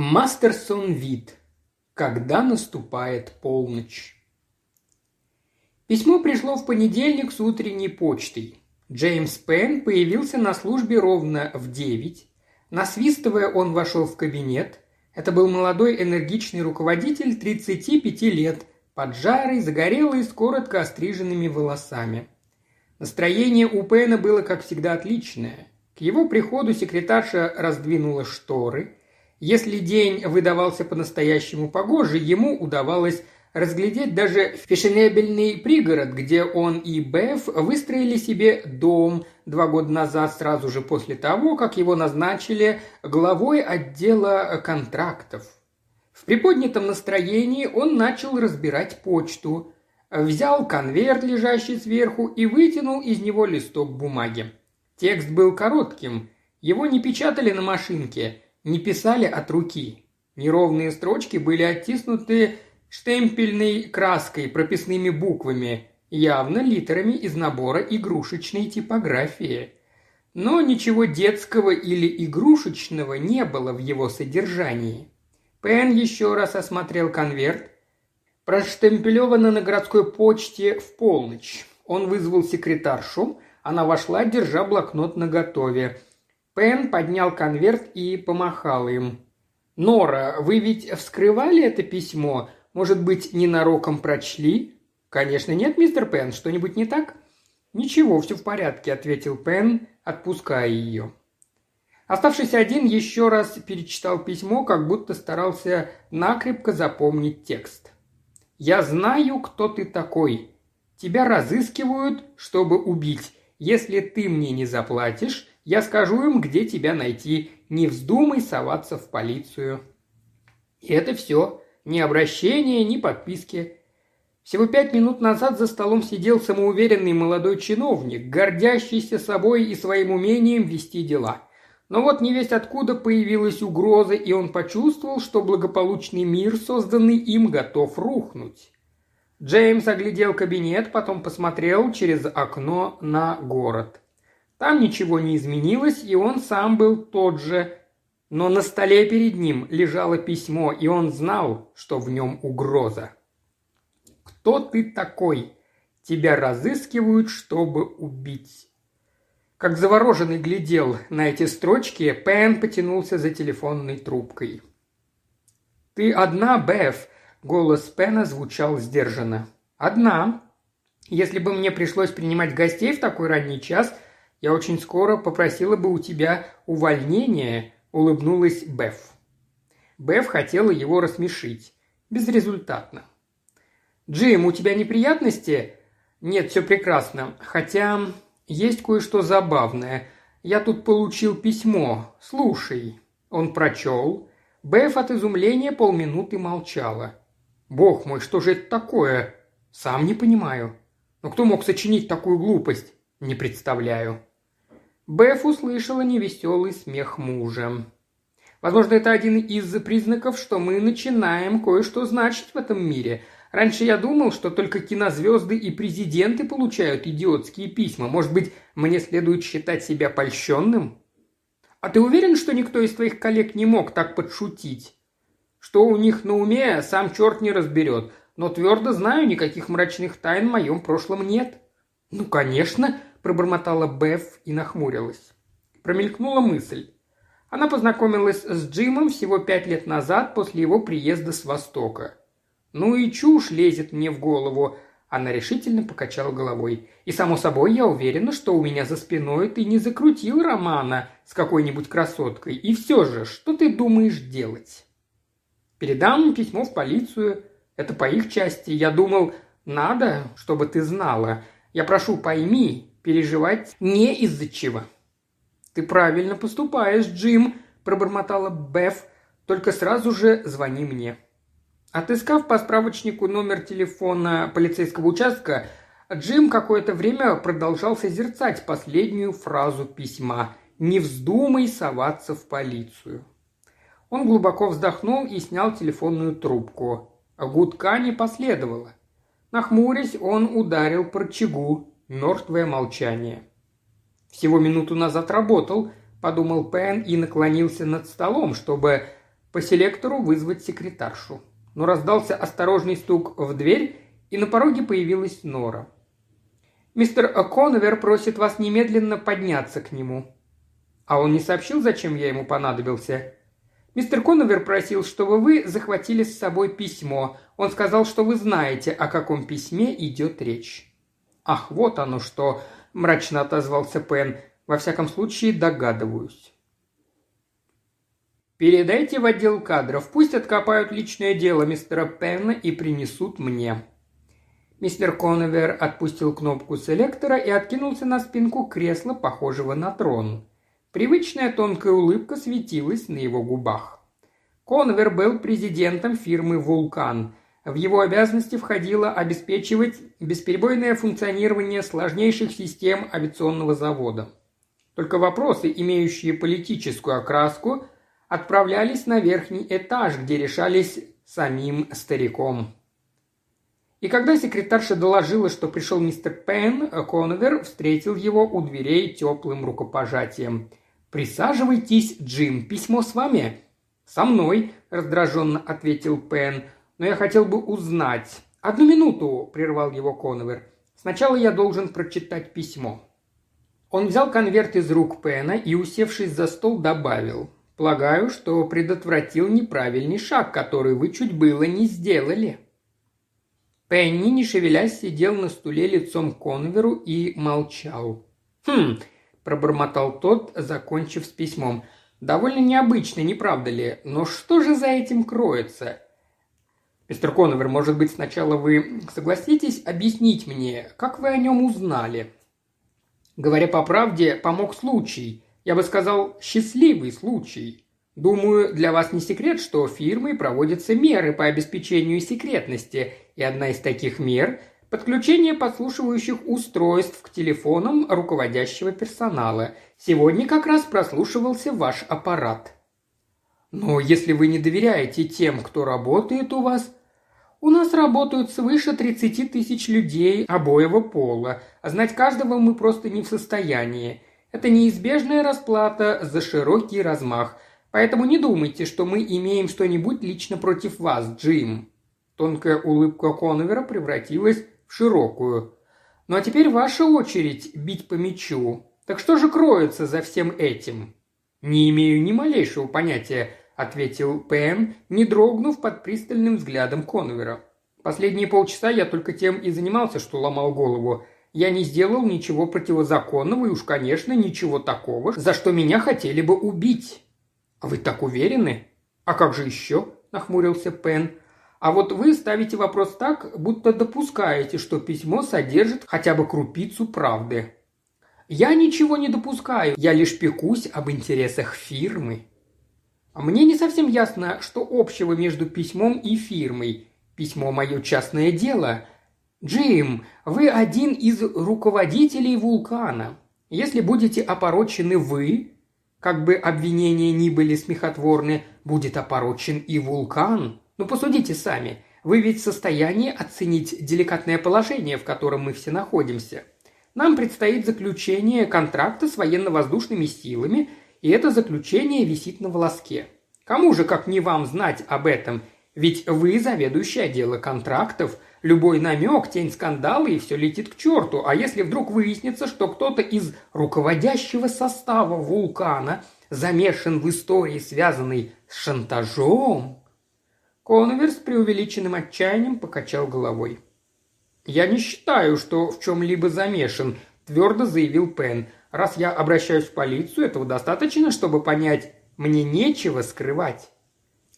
Мастерсон вид. Когда наступает полночь. Письмо пришло в понедельник с утренней почтой. Джеймс Пен появился на службе ровно в девять. Насвистывая, он вошел в кабинет. Это был молодой энергичный руководитель 35 лет, поджарый, загорелый, с коротко остриженными волосами. Настроение у Пена было, как всегда, отличное. К его приходу секретарша раздвинула шторы – если день выдавался по-настоящему погожий, ему удавалось разглядеть даже фешенебельный пригород, где он и Беф выстроили себе дом два года назад, сразу же после того, как его назначили главой отдела контрактов. В приподнятом настроении он начал разбирать почту, взял конверт, лежащий сверху, и вытянул из него листок бумаги. Текст был коротким, его не печатали на машинке – не писали от руки. Неровные строчки были оттиснуты штемпельной краской, прописными буквами, явно литерами из набора игрушечной типографии. Но ничего детского или игрушечного не было в его содержании. Пен еще раз осмотрел конверт. Проштемпелевано на городской почте в полночь. Он вызвал секретаршу, она вошла, держа блокнот наготове. Пен поднял конверт и помахал им. «Нора, вы ведь вскрывали это письмо? Может быть, ненароком прочли?» «Конечно нет, мистер Пен. Что-нибудь не так?» «Ничего, все в порядке», — ответил Пен, отпуская ее. Оставшись один, еще раз перечитал письмо, как будто старался накрепко запомнить текст. «Я знаю, кто ты такой. Тебя разыскивают, чтобы убить. Если ты мне не заплатишь, я скажу им, где тебя найти. Не вздумай соваться в полицию». И это все. Ни обращения, ни подписки. Всего пять минут назад за столом сидел самоуверенный молодой чиновник, гордящийся собой и своим умением вести дела. Но вот не весть откуда появилась угроза, и он почувствовал, что благополучный мир, созданный им, готов рухнуть. Джеймс оглядел кабинет, потом посмотрел через окно на город. Там ничего не изменилось, и он сам был тот же. Но на столе перед ним лежало письмо, и он знал, что в нем угроза. «Кто ты такой? Тебя разыскивают, чтобы убить». Как завороженный глядел на эти строчки, Пен потянулся за телефонной трубкой. «Ты одна, Беф?» – голос Пена звучал сдержанно. «Одна. Если бы мне пришлось принимать гостей в такой ранний час – я очень скоро попросила бы у тебя увольнения», – улыбнулась Беф. Беф хотела его рассмешить. Безрезультатно. «Джим, у тебя неприятности?» «Нет, все прекрасно. Хотя есть кое-что забавное. Я тут получил письмо. Слушай». Он прочел. Беф от изумления полминуты молчала. «Бог мой, что же это такое? Сам не понимаю. Но кто мог сочинить такую глупость? Не представляю». Беф услышала невеселый смех мужа. Возможно, это один из признаков, что мы начинаем кое-что значить в этом мире. Раньше я думал, что только кинозвезды и президенты получают идиотские письма. Может быть, мне следует считать себя польщенным? А ты уверен, что никто из твоих коллег не мог так подшутить? Что у них на уме, сам черт не разберет. Но твердо знаю, никаких мрачных тайн в моем прошлом нет. Ну, конечно, пробормотала Беф и нахмурилась. Промелькнула мысль. Она познакомилась с Джимом всего пять лет назад после его приезда с Востока. «Ну и чушь лезет мне в голову», она решительно покачала головой. «И, само собой, я уверена, что у меня за спиной ты не закрутил романа с какой-нибудь красоткой. И все же, что ты думаешь делать?» «Передам письмо в полицию. Это по их части. Я думал, надо, чтобы ты знала. Я прошу, пойми, переживать не из-за чего». «Ты правильно поступаешь, Джим», – пробормотала Беф. «Только сразу же звони мне». Отыскав по справочнику номер телефона полицейского участка, Джим какое-то время продолжал созерцать последнюю фразу письма «Не вздумай соваться в полицию». Он глубоко вздохнул и снял телефонную трубку. Гудка не последовало. Нахмурясь, он ударил по рычагу. Мертвое молчание. «Всего минуту назад работал», – подумал Пен и наклонился над столом, чтобы по селектору вызвать секретаршу. Но раздался осторожный стук в дверь, и на пороге появилась Нора. «Мистер Коновер просит вас немедленно подняться к нему». «А он не сообщил, зачем я ему понадобился?» «Мистер Коновер просил, чтобы вы захватили с собой письмо. Он сказал, что вы знаете, о каком письме идет речь». «Ах, вот оно что!» – мрачно отозвался Пен. «Во всяком случае, догадываюсь». «Передайте в отдел кадров, пусть откопают личное дело мистера Пенна и принесут мне». Мистер Коновер отпустил кнопку селектора и откинулся на спинку кресла, похожего на трон. Привычная тонкая улыбка светилась на его губах. Коновер был президентом фирмы «Вулкан». В его обязанности входило обеспечивать бесперебойное функционирование сложнейших систем авиационного завода. Только вопросы, имеющие политическую окраску – отправлялись на верхний этаж, где решались самим стариком. И когда секретарша доложила, что пришел мистер Пен, Коновер встретил его у дверей теплым рукопожатием. «Присаживайтесь, Джим, письмо с вами?» «Со мной», – раздраженно ответил Пен, – «но я хотел бы узнать». «Одну минуту», – прервал его Коновер. «Сначала я должен прочитать письмо». Он взял конверт из рук Пена и, усевшись за стол, добавил. Полагаю, что предотвратил неправильный шаг, который вы чуть было не сделали». Пенни, не шевелясь, сидел на стуле лицом к Конверу и молчал. «Хм», – пробормотал тот, закончив с письмом. «Довольно необычно, не правда ли? Но что же за этим кроется?» «Мистер Коновер, может быть, сначала вы согласитесь объяснить мне, как вы о нем узнали?» Говоря по правде, помог случай. Я бы сказал, счастливый случай. Думаю, для вас не секрет, что фирмой проводятся меры по обеспечению секретности, и одна из таких мер – подключение подслушивающих устройств к телефонам руководящего персонала. Сегодня как раз прослушивался ваш аппарат. Но если вы не доверяете тем, кто работает у вас, у нас работают свыше 30 тысяч людей обоего пола, а знать каждого мы просто не в состоянии. Это неизбежная расплата за широкий размах. Поэтому не думайте, что мы имеем что-нибудь лично против вас, Джим». Тонкая улыбка Коновера превратилась в широкую. «Ну а теперь ваша очередь бить по мячу. Так что же кроется за всем этим?» «Не имею ни малейшего понятия», – ответил Пен, не дрогнув под пристальным взглядом Коновера. «Последние полчаса я только тем и занимался, что ломал голову. Я не сделал ничего противозаконного и уж, конечно, ничего такого, за что меня хотели бы убить». «А вы так уверены?» «А как же еще?» – нахмурился Пен. «А вот вы ставите вопрос так, будто допускаете, что письмо содержит хотя бы крупицу правды». «Я ничего не допускаю, я лишь пекусь об интересах фирмы». «Мне не совсем ясно, что общего между письмом и фирмой. Письмо – мое частное дело, «Джим, вы один из руководителей вулкана. Если будете опорочены вы, как бы обвинения ни были смехотворны, будет опорочен и вулкан. Ну, посудите сами. Вы ведь в состоянии оценить деликатное положение, в котором мы все находимся. Нам предстоит заключение контракта с военно-воздушными силами, и это заключение висит на волоске. Кому же, как не вам, знать об этом? Ведь вы заведующий отдела контрактов – Любой намек, тень скандала, и все летит к черту. А если вдруг выяснится, что кто-то из руководящего состава вулкана замешан в истории, связанной с шантажом? Конверс преувеличенным отчаянием покачал головой. «Я не считаю, что в чем-либо замешан», – твердо заявил Пен. «Раз я обращаюсь в полицию, этого достаточно, чтобы понять, мне нечего скрывать».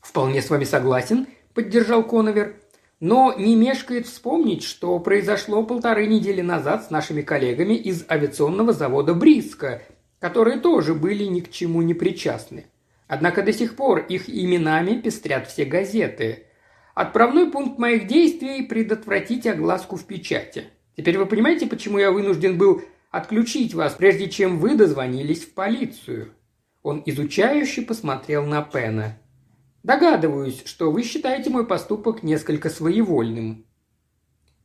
«Вполне с вами согласен», – поддержал Коновер но не мешкает вспомнить, что произошло полторы недели назад с нашими коллегами из авиационного завода «Бриска», которые тоже были ни к чему не причастны. Однако до сих пор их именами пестрят все газеты. Отправной пункт моих действий – предотвратить огласку в печати. Теперь вы понимаете, почему я вынужден был отключить вас, прежде чем вы дозвонились в полицию?» Он изучающе посмотрел на Пена. Догадываюсь, что вы считаете мой поступок несколько своевольным.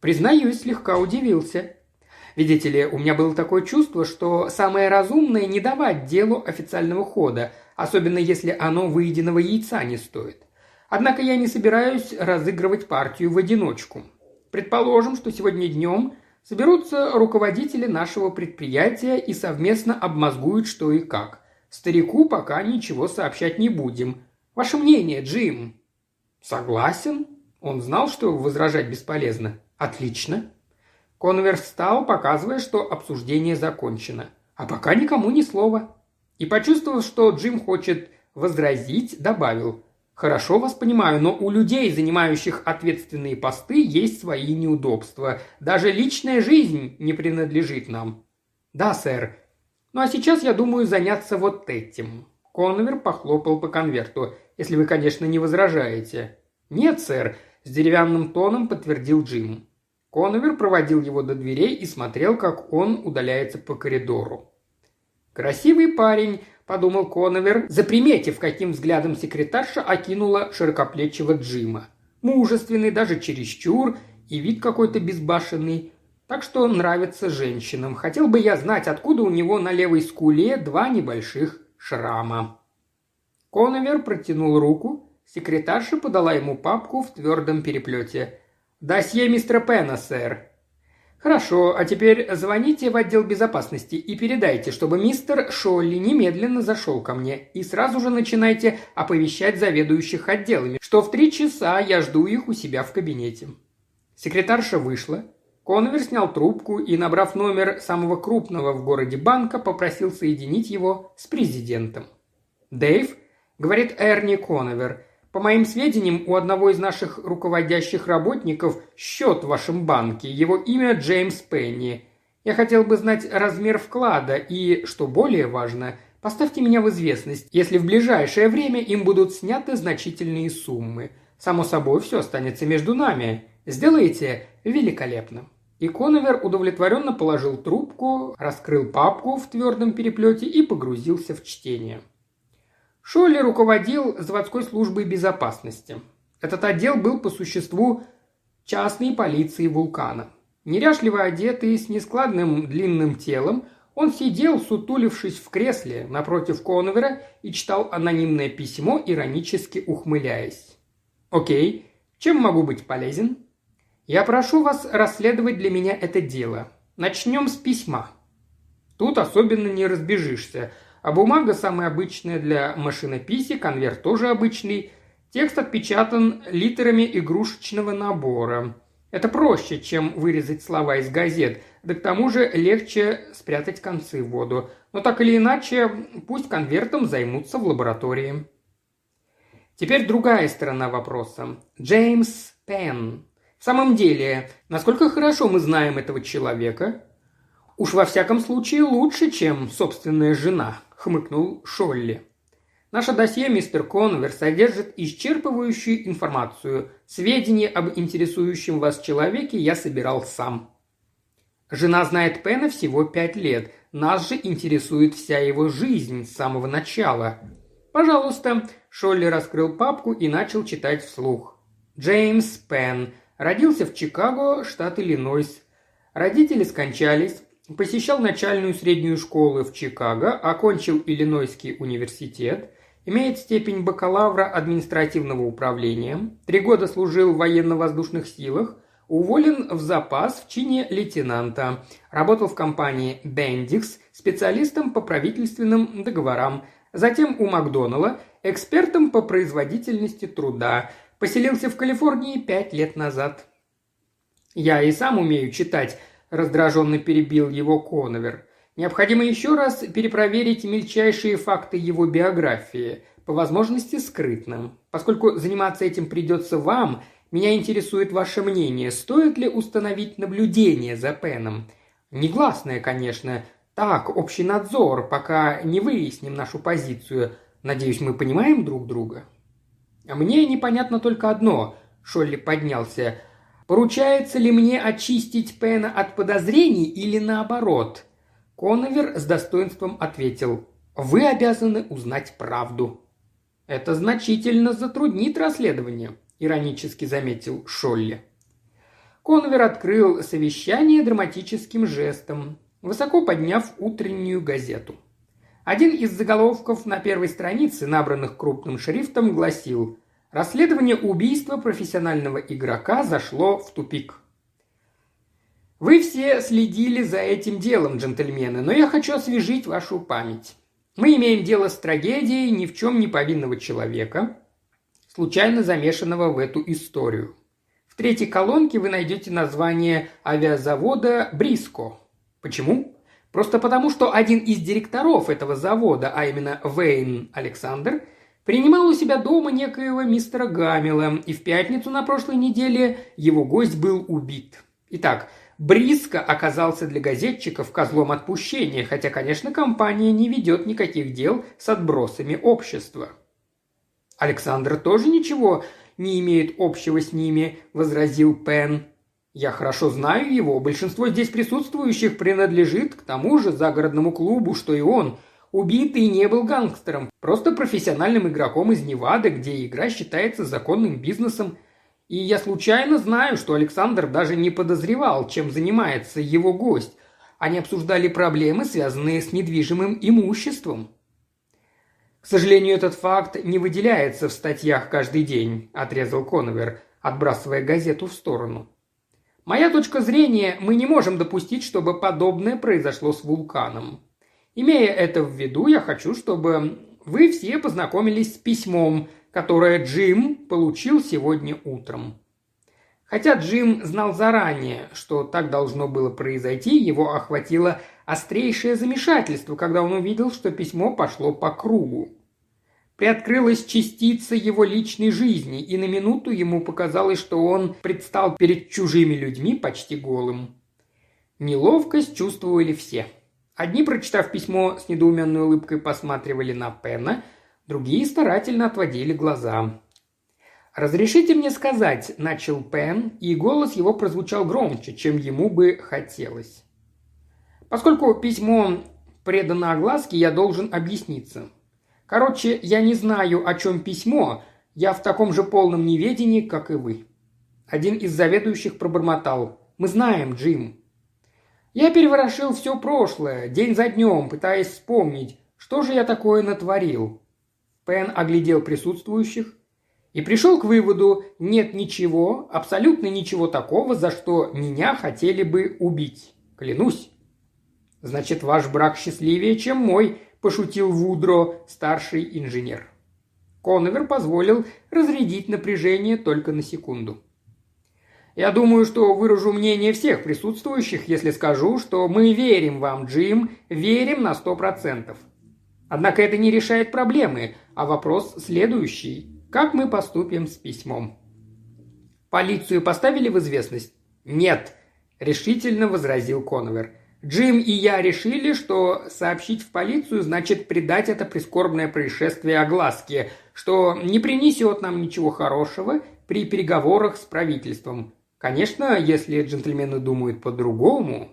Признаюсь, слегка удивился. Видите ли, у меня было такое чувство, что самое разумное не давать делу официального хода, особенно если оно выеденного яйца не стоит. Однако я не собираюсь разыгрывать партию в одиночку. Предположим, что сегодня днем соберутся руководители нашего предприятия и совместно обмозгуют что и как. Старику пока ничего сообщать не будем. Ваше мнение, Джим?» «Согласен». Он знал, что возражать бесполезно. «Отлично». Конверс встал, показывая, что обсуждение закончено. А пока никому ни слова. И почувствовав, что Джим хочет возразить, добавил. «Хорошо вас понимаю, но у людей, занимающих ответственные посты, есть свои неудобства. Даже личная жизнь не принадлежит нам». «Да, сэр. Ну а сейчас я думаю заняться вот этим». Конвер похлопал по конверту. «Если вы, конечно, не возражаете». «Нет, сэр», – с деревянным тоном подтвердил Джим. Коновер проводил его до дверей и смотрел, как он удаляется по коридору. «Красивый парень», – подумал Коновер, заприметив, каким взглядом секретарша окинула широкоплечего Джима. Мужественный, даже чересчур, и вид какой-то безбашенный. Так что нравится женщинам. Хотел бы я знать, откуда у него на левой скуле два небольших шрама. Коновер протянул руку, секретарша подала ему папку в твердом переплете – «Досье мистера Пена, сэр». «Хорошо, а теперь звоните в отдел безопасности и передайте, чтобы мистер Шолли немедленно зашел ко мне и сразу же начинайте оповещать заведующих отделами, что в три часа я жду их у себя в кабинете». Секретарша вышла. Конвер снял трубку и, набрав номер самого крупного в городе банка, попросил соединить его с президентом. «Дэйв?» – говорит Эрни Коновер – по моим сведениям, у одного из наших руководящих работников счет в вашем банке. Его имя Джеймс Пенни. Я хотел бы знать размер вклада и, что более важно, поставьте меня в известность, если в ближайшее время им будут сняты значительные суммы. Само собой, все останется между нами. Сделайте великолепно». И Коновер удовлетворенно положил трубку, раскрыл папку в твердом переплете и погрузился в чтение. Шолли руководил заводской службой безопасности. Этот отдел был по существу частной полиции вулкана. Неряшливо одетый, с нескладным длинным телом, он сидел, сутулившись в кресле напротив Конвера и читал анонимное письмо, иронически ухмыляясь. «Окей, чем могу быть полезен?» «Я прошу вас расследовать для меня это дело. Начнем с письма». Тут особенно не разбежишься – а бумага самая обычная для машинописи, конверт тоже обычный. Текст отпечатан литерами игрушечного набора. Это проще, чем вырезать слова из газет, да к тому же легче спрятать концы в воду. Но так или иначе, пусть конвертом займутся в лаборатории. Теперь другая сторона вопроса. Джеймс Пен. В самом деле, насколько хорошо мы знаем этого человека? Уж во всяком случае лучше, чем собственная жена, – хмыкнул Шолли. Наше досье, мистер Конвер, содержит исчерпывающую информацию. Сведения об интересующем вас человеке я собирал сам. Жена знает Пена всего пять лет. Нас же интересует вся его жизнь с самого начала. Пожалуйста, Шолли раскрыл папку и начал читать вслух. Джеймс Пен. Родился в Чикаго, штат Иллинойс. Родители скончались. Посещал начальную среднюю школу в Чикаго, окончил Иллинойский университет, имеет степень бакалавра административного управления, три года служил в военно-воздушных силах, уволен в запас в чине лейтенанта, работал в компании Bendix специалистом по правительственным договорам, затем у Макдоналла, экспертом по производительности труда, поселился в Калифорнии пять лет назад. Я и сам умею читать, раздраженно перебил его Коновер. Необходимо еще раз перепроверить мельчайшие факты его биографии, по возможности скрытным. Поскольку заниматься этим придется вам, меня интересует ваше мнение, стоит ли установить наблюдение за Пеном. Негласное, конечно, так, общий надзор, пока не выясним нашу позицию. Надеюсь, мы понимаем друг друга?» «А мне непонятно только одно», – Шолли поднялся – Поручается ли мне очистить Пена от подозрений или наоборот? Коновер с достоинством ответил. Вы обязаны узнать правду. Это значительно затруднит расследование, иронически заметил Шолли. Коновер открыл совещание драматическим жестом, высоко подняв утреннюю газету. Один из заголовков на первой странице, набранных крупным шрифтом, гласил «Расследование убийства профессионального игрока зашло в тупик». Вы все следили за этим делом, джентльмены, но я хочу освежить вашу память. Мы имеем дело с трагедией ни в чем не повинного человека, случайно замешанного в эту историю. В третьей колонке вы найдете название авиазавода «Бриско». Почему? Просто потому, что один из директоров этого завода, а именно Вейн Александр, принимал у себя дома некоего мистера Гамила, и в пятницу на прошлой неделе его гость был убит. Итак, Бриско оказался для газетчиков козлом отпущения, хотя, конечно, компания не ведет никаких дел с отбросами общества. Александр тоже ничего не имеет общего с ними», – возразил Пен. «Я хорошо знаю его. Большинство здесь присутствующих принадлежит к тому же загородному клубу, что и он. Убитый не был гангстером, просто профессиональным игроком из Невады, где игра считается законным бизнесом. И я случайно знаю, что Александр даже не подозревал, чем занимается его гость. Они обсуждали проблемы, связанные с недвижимым имуществом. «К сожалению, этот факт не выделяется в статьях каждый день», – отрезал Коновер, отбрасывая газету в сторону. «Моя точка зрения, мы не можем допустить, чтобы подобное произошло с вулканом. Имея это в виду, я хочу, чтобы вы все познакомились с письмом, которое Джим получил сегодня утром. Хотя Джим знал заранее, что так должно было произойти, его охватило острейшее замешательство, когда он увидел, что письмо пошло по кругу. Приоткрылась частица его личной жизни, и на минуту ему показалось, что он предстал перед чужими людьми почти голым. Неловкость чувствовали все. Одни, прочитав письмо, с недоуменной улыбкой посматривали на Пена, другие старательно отводили глаза. «Разрешите мне сказать», – начал Пен, и голос его прозвучал громче, чем ему бы хотелось. Поскольку письмо предано огласке, я должен объясниться. Короче, я не знаю, о чем письмо, я в таком же полном неведении, как и вы». Один из заведующих пробормотал. «Мы знаем, Джим». Я переворошил все прошлое, день за днем, пытаясь вспомнить, что же я такое натворил. Пен оглядел присутствующих и пришел к выводу, нет ничего, абсолютно ничего такого, за что меня хотели бы убить. Клянусь. Значит, ваш брак счастливее, чем мой, пошутил Вудро, старший инженер. Коновер позволил разрядить напряжение только на секунду. Я думаю, что выражу мнение всех присутствующих, если скажу, что мы верим вам, Джим, верим на сто процентов. Однако это не решает проблемы, а вопрос следующий. Как мы поступим с письмом? Полицию поставили в известность? Нет, решительно возразил Коновер. Джим и я решили, что сообщить в полицию значит придать это прискорбное происшествие огласке, что не принесет нам ничего хорошего при переговорах с правительством. Конечно, если джентльмены думают по-другому.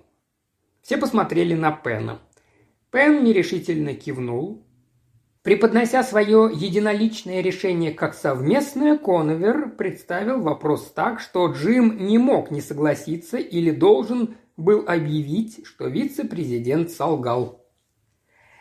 Все посмотрели на Пена. Пен нерешительно кивнул. Преподнося свое единоличное решение как совместное, Коновер представил вопрос так, что Джим не мог не согласиться или должен был объявить, что вице-президент солгал.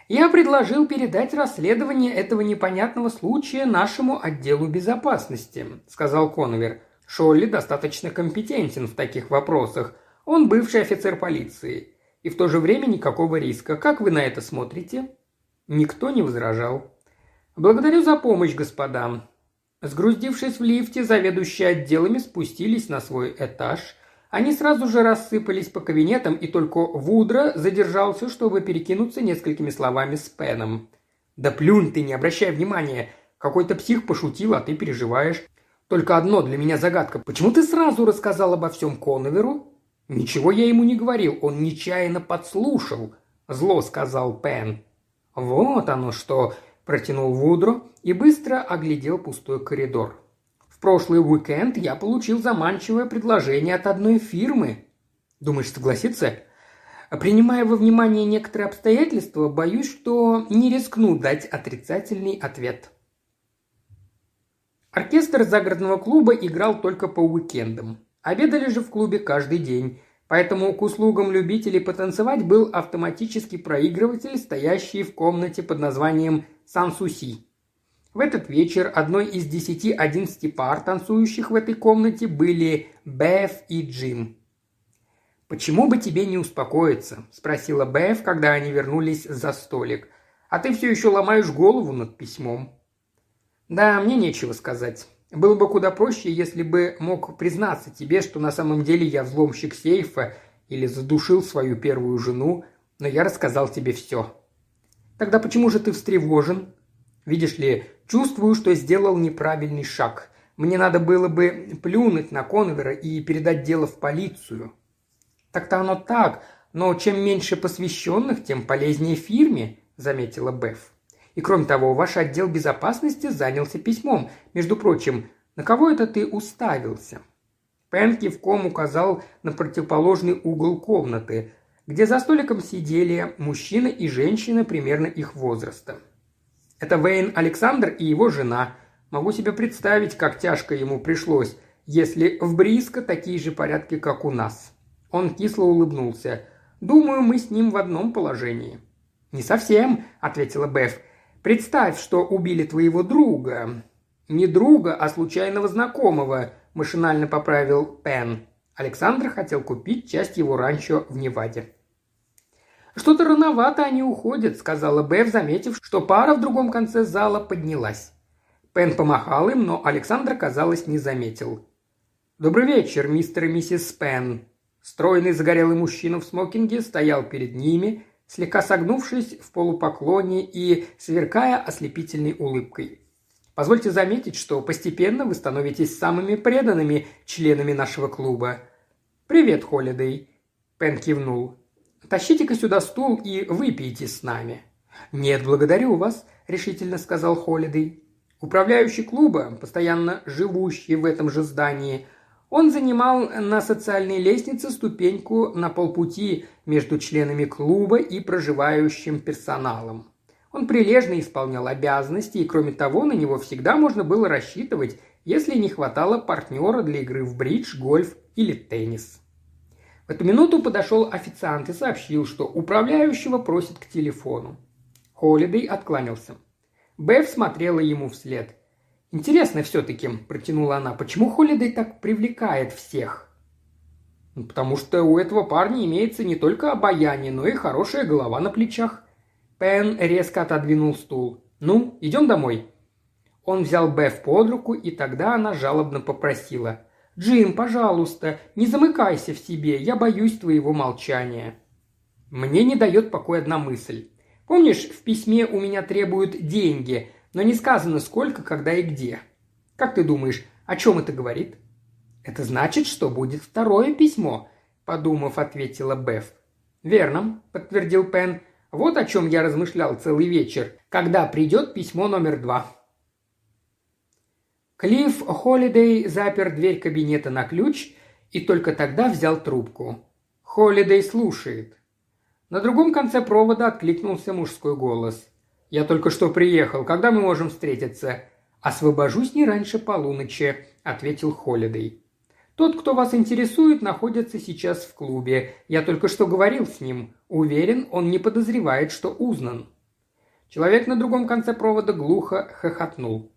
Я предложил передать расследование этого непонятного случая нашему отделу безопасности, сказал Коновер. Шолли достаточно компетентен в таких вопросах. Он бывший офицер полиции. И в то же время никакого риска. Как вы на это смотрите? Никто не возражал. Благодарю за помощь, господа. Сгрузившись в лифте, заведующие отделами спустились на свой этаж – они сразу же рассыпались по кабинетам, и только Вудро задержался, чтобы перекинуться несколькими словами с Пеном. «Да плюнь ты, не обращай внимания. Какой-то псих пошутил, а ты переживаешь. Только одно для меня загадка. Почему ты сразу рассказал обо всем Коноверу?» «Ничего я ему не говорил, он нечаянно подслушал», – зло сказал Пен. «Вот оно что», – протянул Вудро и быстро оглядел пустой коридор прошлый уикенд я получил заманчивое предложение от одной фирмы. Думаешь, согласиться? Принимая во внимание некоторые обстоятельства, боюсь, что не рискну дать отрицательный ответ. Оркестр загородного клуба играл только по уикендам. Обедали же в клубе каждый день. Поэтому к услугам любителей потанцевать был автоматический проигрыватель, стоящий в комнате под названием «Сансуси». В этот вечер одной из десяти-одиннадцати пар, танцующих в этой комнате, были Беф и Джим. «Почему бы тебе не успокоиться?» – спросила Беф, когда они вернулись за столик. «А ты все еще ломаешь голову над письмом». «Да, мне нечего сказать. Было бы куда проще, если бы мог признаться тебе, что на самом деле я взломщик сейфа или задушил свою первую жену, но я рассказал тебе все. Тогда почему же ты встревожен? Видишь ли, чувствую, что сделал неправильный шаг. Мне надо было бы плюнуть на Конвера и передать дело в полицию. Так-то оно так, но чем меньше посвященных, тем полезнее фирме, заметила Беф. И кроме того, ваш отдел безопасности занялся письмом. Между прочим, на кого это ты уставился?» Пен кивком указал на противоположный угол комнаты, где за столиком сидели мужчина и женщина примерно их возраста. Это Вейн Александр и его жена. Могу себе представить, как тяжко ему пришлось, если в Бриско такие же порядки, как у нас. Он кисло улыбнулся. «Думаю, мы с ним в одном положении». «Не совсем», — ответила Беф. Представь, что убили твоего друга. Не друга, а случайного знакомого, машинально поправил Пен. Александр хотел купить часть его ранчо в Неваде. «Что-то рановато они уходят», — сказала Бев, заметив, что пара в другом конце зала поднялась. Пен помахал им, но Александр, казалось, не заметил. «Добрый вечер, мистер и миссис Пен». Стройный загорелый мужчина в смокинге стоял перед ними, слегка согнувшись в полупоклоне и сверкая ослепительной улыбкой. Позвольте заметить, что постепенно вы становитесь самыми преданными членами нашего клуба. «Привет, Холидей», – Пен кивнул. «Тащите-ка сюда стул и выпейте с нами». «Нет, благодарю вас», – решительно сказал Холидей. Управляющий клуба, постоянно живущий в этом же здании – он занимал на социальной лестнице ступеньку на полпути между членами клуба и проживающим персоналом. Он прилежно исполнял обязанности, и кроме того, на него всегда можно было рассчитывать, если не хватало партнера для игры в бридж, гольф или теннис. В эту минуту подошел официант и сообщил, что управляющего просит к телефону. Холидей откланялся. Беф смотрела ему вслед. «Интересно все-таки», – протянула она, – «почему Холидей так привлекает всех?» «Ну, «Потому что у этого парня имеется не только обаяние, но и хорошая голова на плечах». Пен резко отодвинул стул. «Ну, идем домой». Он взял Беф под руку, и тогда она жалобно попросила. «Джим, пожалуйста, не замыкайся в себе, я боюсь твоего молчания». Мне не дает покоя одна мысль. Помнишь, в письме у меня требуют деньги, но не сказано сколько, когда и где. Как ты думаешь, о чем это говорит?» «Это значит, что будет второе письмо», – подумав, ответила Беф. «Верно», – подтвердил Пен. «Вот о чем я размышлял целый вечер, когда придет письмо номер два». Клифф Холидей запер дверь кабинета на ключ и только тогда взял трубку. Холидей слушает. На другом конце провода откликнулся мужской голос. «Я только что приехал. Когда мы можем встретиться?» «Освобожусь не раньше полуночи», – ответил Холидей. «Тот, кто вас интересует, находится сейчас в клубе. Я только что говорил с ним. Уверен, он не подозревает, что узнан». Человек на другом конце провода глухо хохотнул.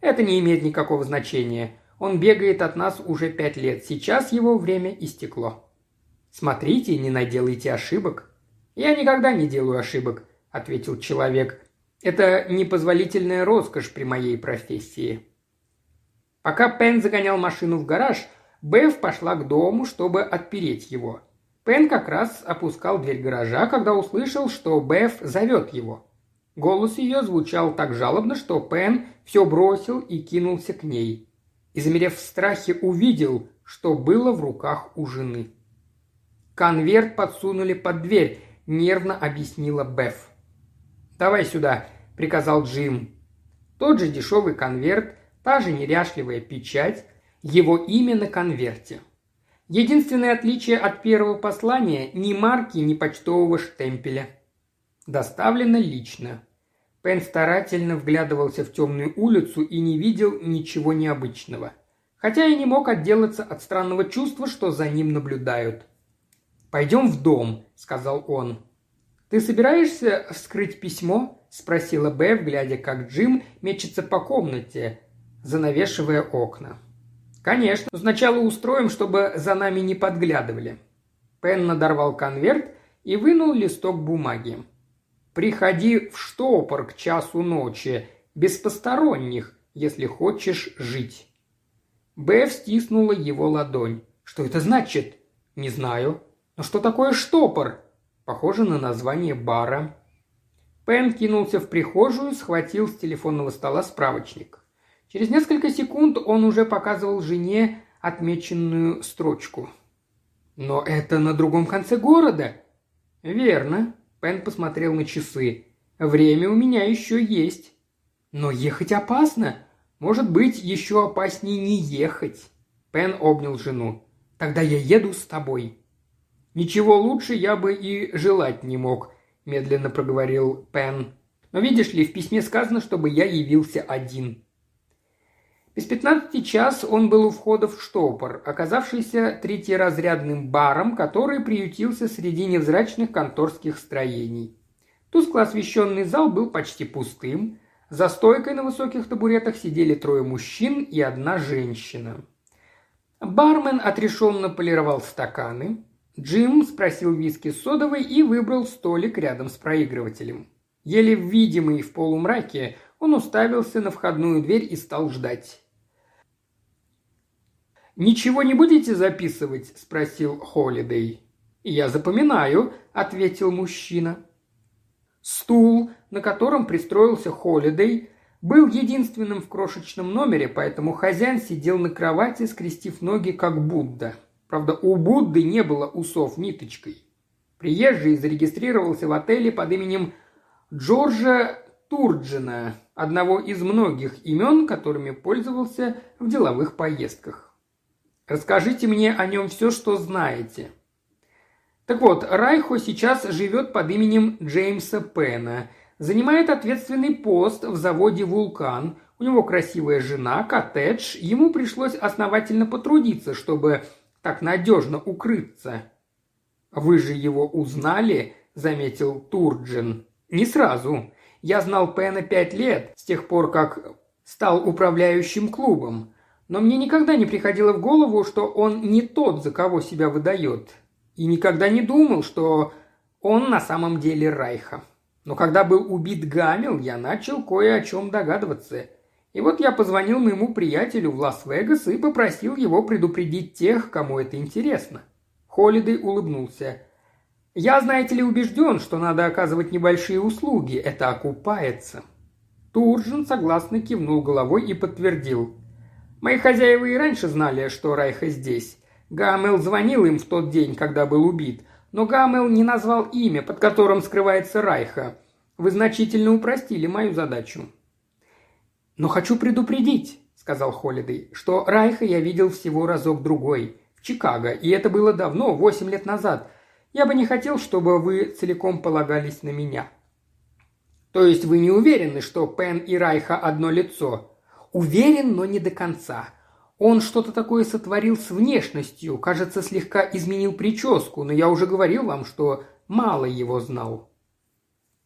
«Это не имеет никакого значения. Он бегает от нас уже пять лет. Сейчас его время истекло». «Смотрите, не наделайте ошибок». «Я никогда не делаю ошибок», – ответил человек. Это непозволительная роскошь при моей профессии. Пока Пен загонял машину в гараж, Бэв пошла к дому, чтобы отпереть его. Пен как раз опускал дверь гаража, когда услышал, что Бэв зовет его. Голос ее звучал так жалобно, что Пен все бросил и кинулся к ней. И, замерев в страхе, увидел, что было в руках у жены. «Конверт подсунули под дверь», – нервно объяснила Беф. «Давай сюда», – приказал Джим. Тот же дешевый конверт, та же неряшливая печать, его имя на конверте. Единственное отличие от первого послания – ни марки, ни почтового штемпеля. Доставлено лично. Пен старательно вглядывался в темную улицу и не видел ничего необычного. Хотя и не мог отделаться от странного чувства, что за ним наблюдают. «Пойдем в дом», – сказал он. «Ты собираешься вскрыть письмо?» – спросила Бэв, глядя, как Джим мечется по комнате, занавешивая окна. «Конечно. Но сначала устроим, чтобы за нами не подглядывали». Пен надорвал конверт и вынул листок бумаги. «Приходи в штопор к часу ночи, без посторонних, если хочешь жить». Бэв стиснула его ладонь. «Что это значит?» «Не знаю». «Но что такое штопор?» «Похоже на название бара». Пен кинулся в прихожую, схватил с телефонного стола справочник. Через несколько секунд он уже показывал жене отмеченную строчку. «Но это на другом конце города». «Верно», – Пен посмотрел на часы. «Время у меня еще есть». «Но ехать опасно. Может быть, еще опаснее не ехать». Пен обнял жену. «Тогда я еду с тобой». «Ничего лучше я бы и желать не мог», – медленно проговорил Пен. «Но видишь ли, в письме сказано, чтобы я явился один». Без пятнадцати час он был у входа в штопор, оказавшийся третьеразрядным баром, который приютился среди невзрачных конторских строений. Тускло освещенный зал был почти пустым. За стойкой на высоких табуретах сидели трое мужчин и одна женщина. Бармен отрешенно полировал стаканы. Джим спросил виски с содовой и выбрал столик рядом с проигрывателем. Еле видимый в полумраке, он уставился на входную дверь и стал ждать. «Ничего не будете записывать?» – спросил Холидей. «Я запоминаю», – ответил мужчина. Стул, на котором пристроился Холидей, был единственным в крошечном номере, поэтому хозяин сидел на кровати, скрестив ноги, как Будда. Правда, у Будды не было усов ниточкой. Приезжий зарегистрировался в отеле под именем Джорджа Турджина, одного из многих имен, которыми пользовался в деловых поездках. Расскажите мне о нем все, что знаете. Так вот, Райхо сейчас живет под именем Джеймса Пена, занимает ответственный пост в заводе «Вулкан», у него красивая жена, коттедж, ему пришлось основательно потрудиться, чтобы так надежно укрыться. «Вы же его узнали?» – заметил Турджин. «Не сразу. Я знал Пена пять лет, с тех пор, как стал управляющим клубом. Но мне никогда не приходило в голову, что он не тот, за кого себя выдает. И никогда не думал, что он на самом деле Райха. Но когда был убит Гамил, я начал кое о чем догадываться. И вот я позвонил моему приятелю в Лас-Вегас и попросил его предупредить тех, кому это интересно. Холидей улыбнулся. Я, знаете ли, убежден, что надо оказывать небольшие услуги. Это окупается». Туржин согласно кивнул головой и подтвердил. «Мои хозяева и раньше знали, что Райха здесь. Гамел звонил им в тот день, когда был убит, но Гамел не назвал имя, под которым скрывается Райха. Вы значительно упростили мою задачу». «Но хочу предупредить», — сказал Холидей, — «что Райха я видел всего разок-другой, в Чикаго, и это было давно, восемь лет назад. Я бы не хотел, чтобы вы целиком полагались на меня». «То есть вы не уверены, что Пен и Райха одно лицо?» «Уверен, но не до конца. Он что-то такое сотворил с внешностью, кажется, слегка изменил прическу, но я уже говорил вам, что мало его знал».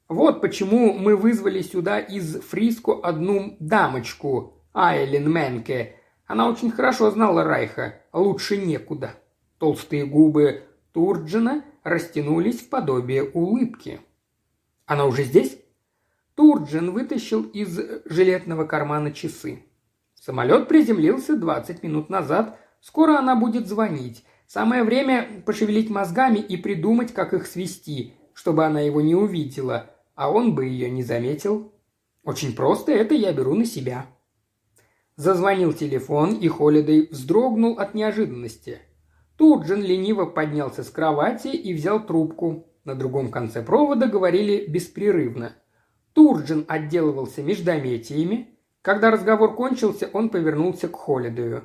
«Вот почему мы вызвали сюда из Фриско одну дамочку, Айлен Менке. Она очень хорошо знала Райха, лучше некуда». Толстые губы Турджина растянулись в подобие улыбки. «Она уже здесь?» Турджин вытащил из жилетного кармана часы. Самолет приземлился 20 минут назад. Скоро она будет звонить. Самое время пошевелить мозгами и придумать, как их свести, чтобы она его не увидела, а он бы ее не заметил. Очень просто, это я беру на себя. Зазвонил телефон, и Холидей вздрогнул от неожиданности – Турджин лениво поднялся с кровати и взял трубку. На другом конце провода говорили беспрерывно. Турджин отделывался междометиями. Когда разговор кончился, он повернулся к Холидею.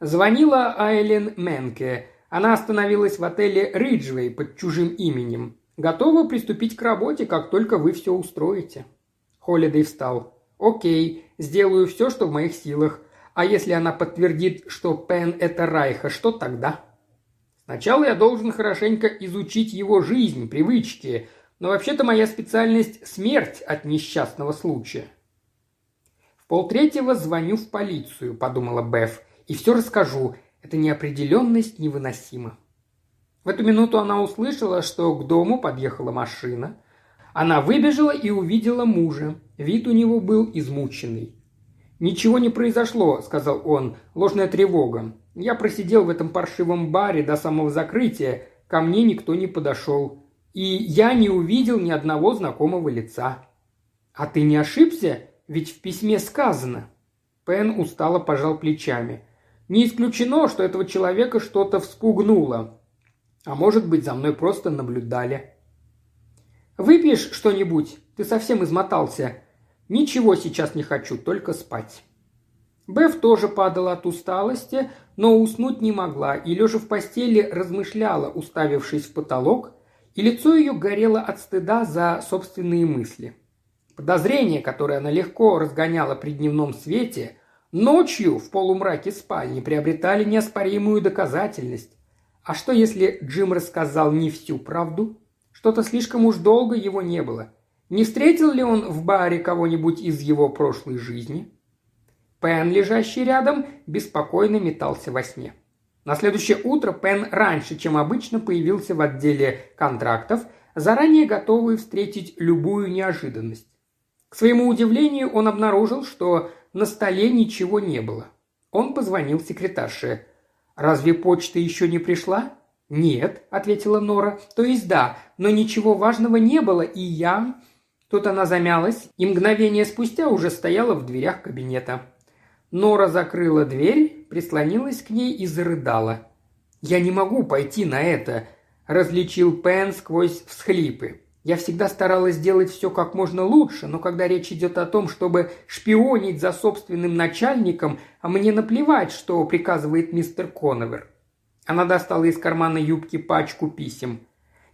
Звонила Айлен Менке. Она остановилась в отеле Риджвей под чужим именем. Готова приступить к работе, как только вы все устроите. Холидей встал. «Окей, сделаю все, что в моих силах. А если она подтвердит, что Пен – это Райха, что тогда?» Сначала я должен хорошенько изучить его жизнь, привычки, но вообще-то моя специальность – смерть от несчастного случая». «В полтретьего звоню в полицию», – подумала Беф, – «и все расскажу. Эта неопределенность невыносима». В эту минуту она услышала, что к дому подъехала машина. Она выбежала и увидела мужа. Вид у него был измученный. «Ничего не произошло», – сказал он, – «ложная тревога. Я просидел в этом паршивом баре до самого закрытия, ко мне никто не подошел. И я не увидел ни одного знакомого лица». «А ты не ошибся? Ведь в письме сказано». Пен устало пожал плечами. «Не исключено, что этого человека что-то вспугнуло. А может быть, за мной просто наблюдали». «Выпьешь что-нибудь? Ты совсем измотался. Ничего сейчас не хочу, только спать». Беф тоже падала от усталости, но уснуть не могла и, лежа в постели, размышляла, уставившись в потолок, и лицо ее горело от стыда за собственные мысли. Подозрения, которые она легко разгоняла при дневном свете, ночью в полумраке спальни приобретали неоспоримую доказательность. А что, если Джим рассказал не всю правду? Что-то слишком уж долго его не было. Не встретил ли он в баре кого-нибудь из его прошлой жизни? Пен, лежащий рядом, беспокойно метался во сне. На следующее утро Пен раньше, чем обычно, появился в отделе контрактов, заранее готовый встретить любую неожиданность. К своему удивлению, он обнаружил, что на столе ничего не было. Он позвонил секретарше. «Разве почта еще не пришла?» «Нет», — ответила Нора. «То есть да, но ничего важного не было, и я...» Тут она замялась, и мгновение спустя уже стояла в дверях кабинета. Нора закрыла дверь, прислонилась к ней и зарыдала. «Я не могу пойти на это», – различил Пен сквозь всхлипы. «Я всегда старалась сделать все как можно лучше, но когда речь идет о том, чтобы шпионить за собственным начальником, а мне наплевать, что приказывает мистер Коновер». Она достала из кармана юбки пачку писем.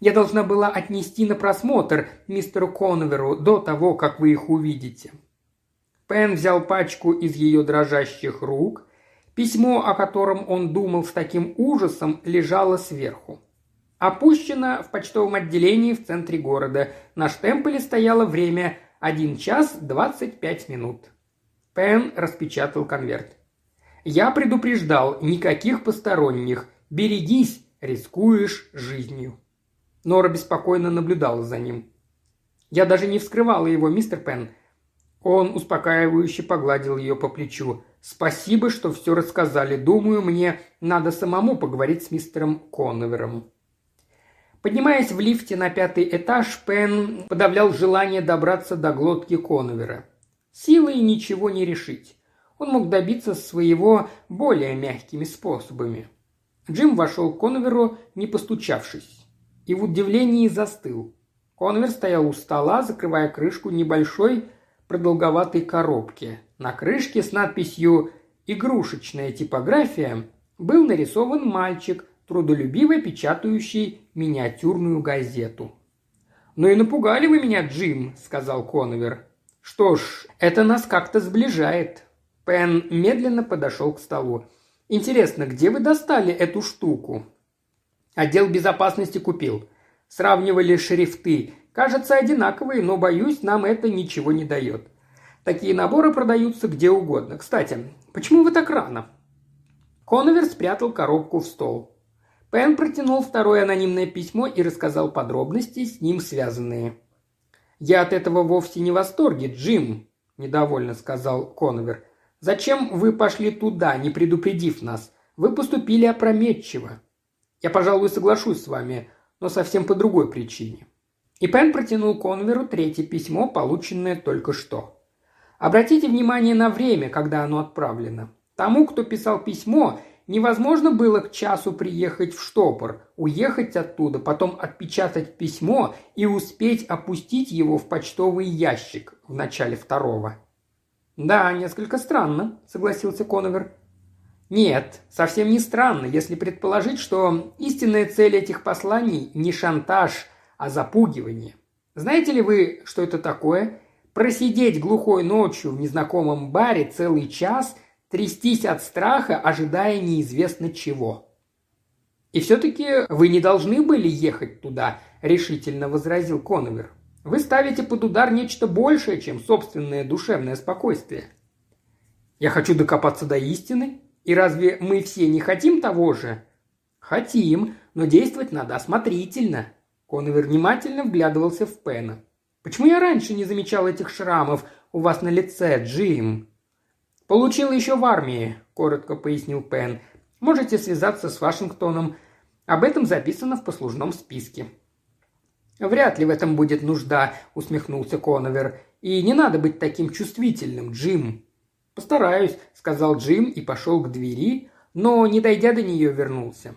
«Я должна была отнести на просмотр мистеру Коноверу до того, как вы их увидите. Пен взял пачку из ее дрожащих рук. Письмо, о котором он думал с таким ужасом, лежало сверху. Опущено в почтовом отделении в центре города. На штемпеле стояло время 1 час 25 минут. Пен распечатал конверт. «Я предупреждал, никаких посторонних. Берегись, рискуешь жизнью». Нора беспокойно наблюдала за ним. «Я даже не вскрывала его, мистер Пен. Он успокаивающе погладил ее по плечу. «Спасибо, что все рассказали. Думаю, мне надо самому поговорить с мистером Конновером». Поднимаясь в лифте на пятый этаж, Пен подавлял желание добраться до глотки Коновера. Силой ничего не решить. Он мог добиться своего более мягкими способами. Джим вошел к Коноверу, не постучавшись, и в удивлении застыл. Коновер стоял у стола, закрывая крышку небольшой продолговатой коробке. На крышке с надписью «Игрушечная типография» был нарисован мальчик, трудолюбиво печатающий миниатюрную газету. «Ну и напугали вы меня, Джим», — сказал Коновер. «Что ж, это нас как-то сближает». Пен медленно подошел к столу. «Интересно, где вы достали эту штуку?» «Отдел безопасности купил. Сравнивали шрифты. Кажется, одинаковые, но, боюсь, нам это ничего не дает. Такие наборы продаются где угодно. Кстати, почему вы так рано?» Коновер спрятал коробку в стол. Пен протянул второе анонимное письмо и рассказал подробности, с ним связанные. «Я от этого вовсе не в восторге, Джим», – недовольно сказал Коновер. «Зачем вы пошли туда, не предупредив нас? Вы поступили опрометчиво. Я, пожалуй, соглашусь с вами, но совсем по другой причине. И Пен протянул Конверу третье письмо, полученное только что. Обратите внимание на время, когда оно отправлено. Тому, кто писал письмо, невозможно было к часу приехать в штопор, уехать оттуда, потом отпечатать письмо и успеть опустить его в почтовый ящик в начале второго. «Да, несколько странно», — согласился Коновер. «Нет, совсем не странно, если предположить, что истинная цель этих посланий не шантаж, а запугивание. Знаете ли вы, что это такое? Просидеть глухой ночью в незнакомом баре целый час, трястись от страха, ожидая неизвестно чего. «И все-таки вы не должны были ехать туда», – решительно возразил Коновер. «Вы ставите под удар нечто большее, чем собственное душевное спокойствие». «Я хочу докопаться до истины. И разве мы все не хотим того же?» «Хотим, но действовать надо осмотрительно». Коновер внимательно вглядывался в Пена. «Почему я раньше не замечал этих шрамов у вас на лице, Джим?» «Получил еще в армии», – коротко пояснил Пен. «Можете связаться с Вашингтоном. Об этом записано в послужном списке». «Вряд ли в этом будет нужда», – усмехнулся Коновер. «И не надо быть таким чувствительным, Джим». «Постараюсь», – сказал Джим и пошел к двери, но, не дойдя до нее, вернулся.